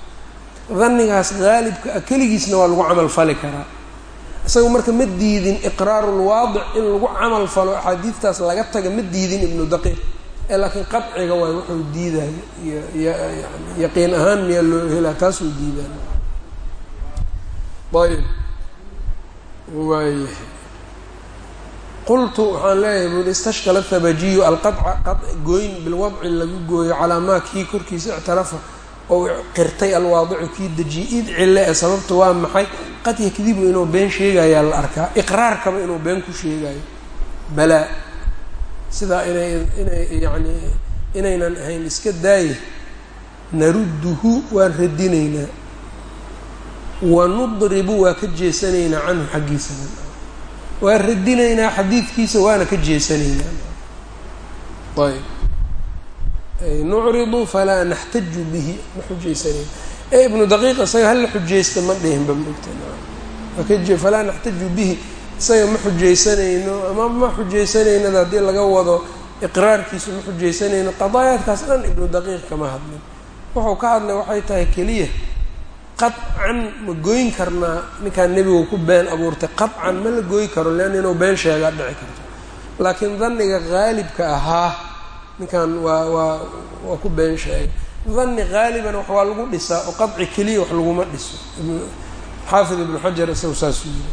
dannigaas haalibka ah keligiisna waa lagu camal fali karaa. Isaga marka ma diidin iqraarulwaadic in lagu camal falo axaadiidtaas laga taga ma diidin ibnu daqiiq. Ee laakiin qadciga waay wuxuu diidayo yani yaqiin ahaan miyaa loo helaa taasuu diidayo ayb waayahay qultu waxaan leeyahay buli istashkala thabajiyu alqadca gooyn bilwadci lagu gooyo calaa maa kii korkiisa ictarafa oo qirtay alwaadicu kii dejiyey id cille ee sababta waa maxay? Qad yakdibu inuu been sheegayaa la arkaa. Iqraarkaba inuu been ku sheegayo balaa sidaa inay inay yacni inaynan ahayn iska daaye narudduhu waan radinaynaa wa nudribu waa ka jeesanaynaa canhu xaggiisa waan radinaynaa xadiidkiisa waana ka jeesanaynaa. Ayb nucridu falaa naxtaju bihi ma xujaysanayno ee ibnu daqiiq isaga hala xujaysta ma dhihinba mogta falaa naxtaju bihi isaga ma xujaysanayno ama ma xujaysanaynoda haddii laga wado iqraarkiisu ma xujaysanayno. Qadaayaadkaas dhan ibnu daqiiq kama hadlin. Wuxuu ka hadlay waxay tahay keliya qadcan ma gooyn karnaa ninkaan nebigu ku been abuurtay qadcan ma la gooyi karo leanna inuu been sheegaa dhici karto. Laakiin danniga haalibka ahaa ninkan waa waa waa ku been sheegay. Danni haaliban wax waa lagu dhisaa oo qadci keliya wax laguma dhiso. Xaafid ibnu xajar isagu saasuu yiri.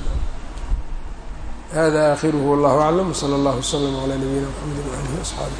Hada aakhiruhu wallahu aclam wsala allahu waslama calaa nabiyina mxamedi waalihi waasxaabi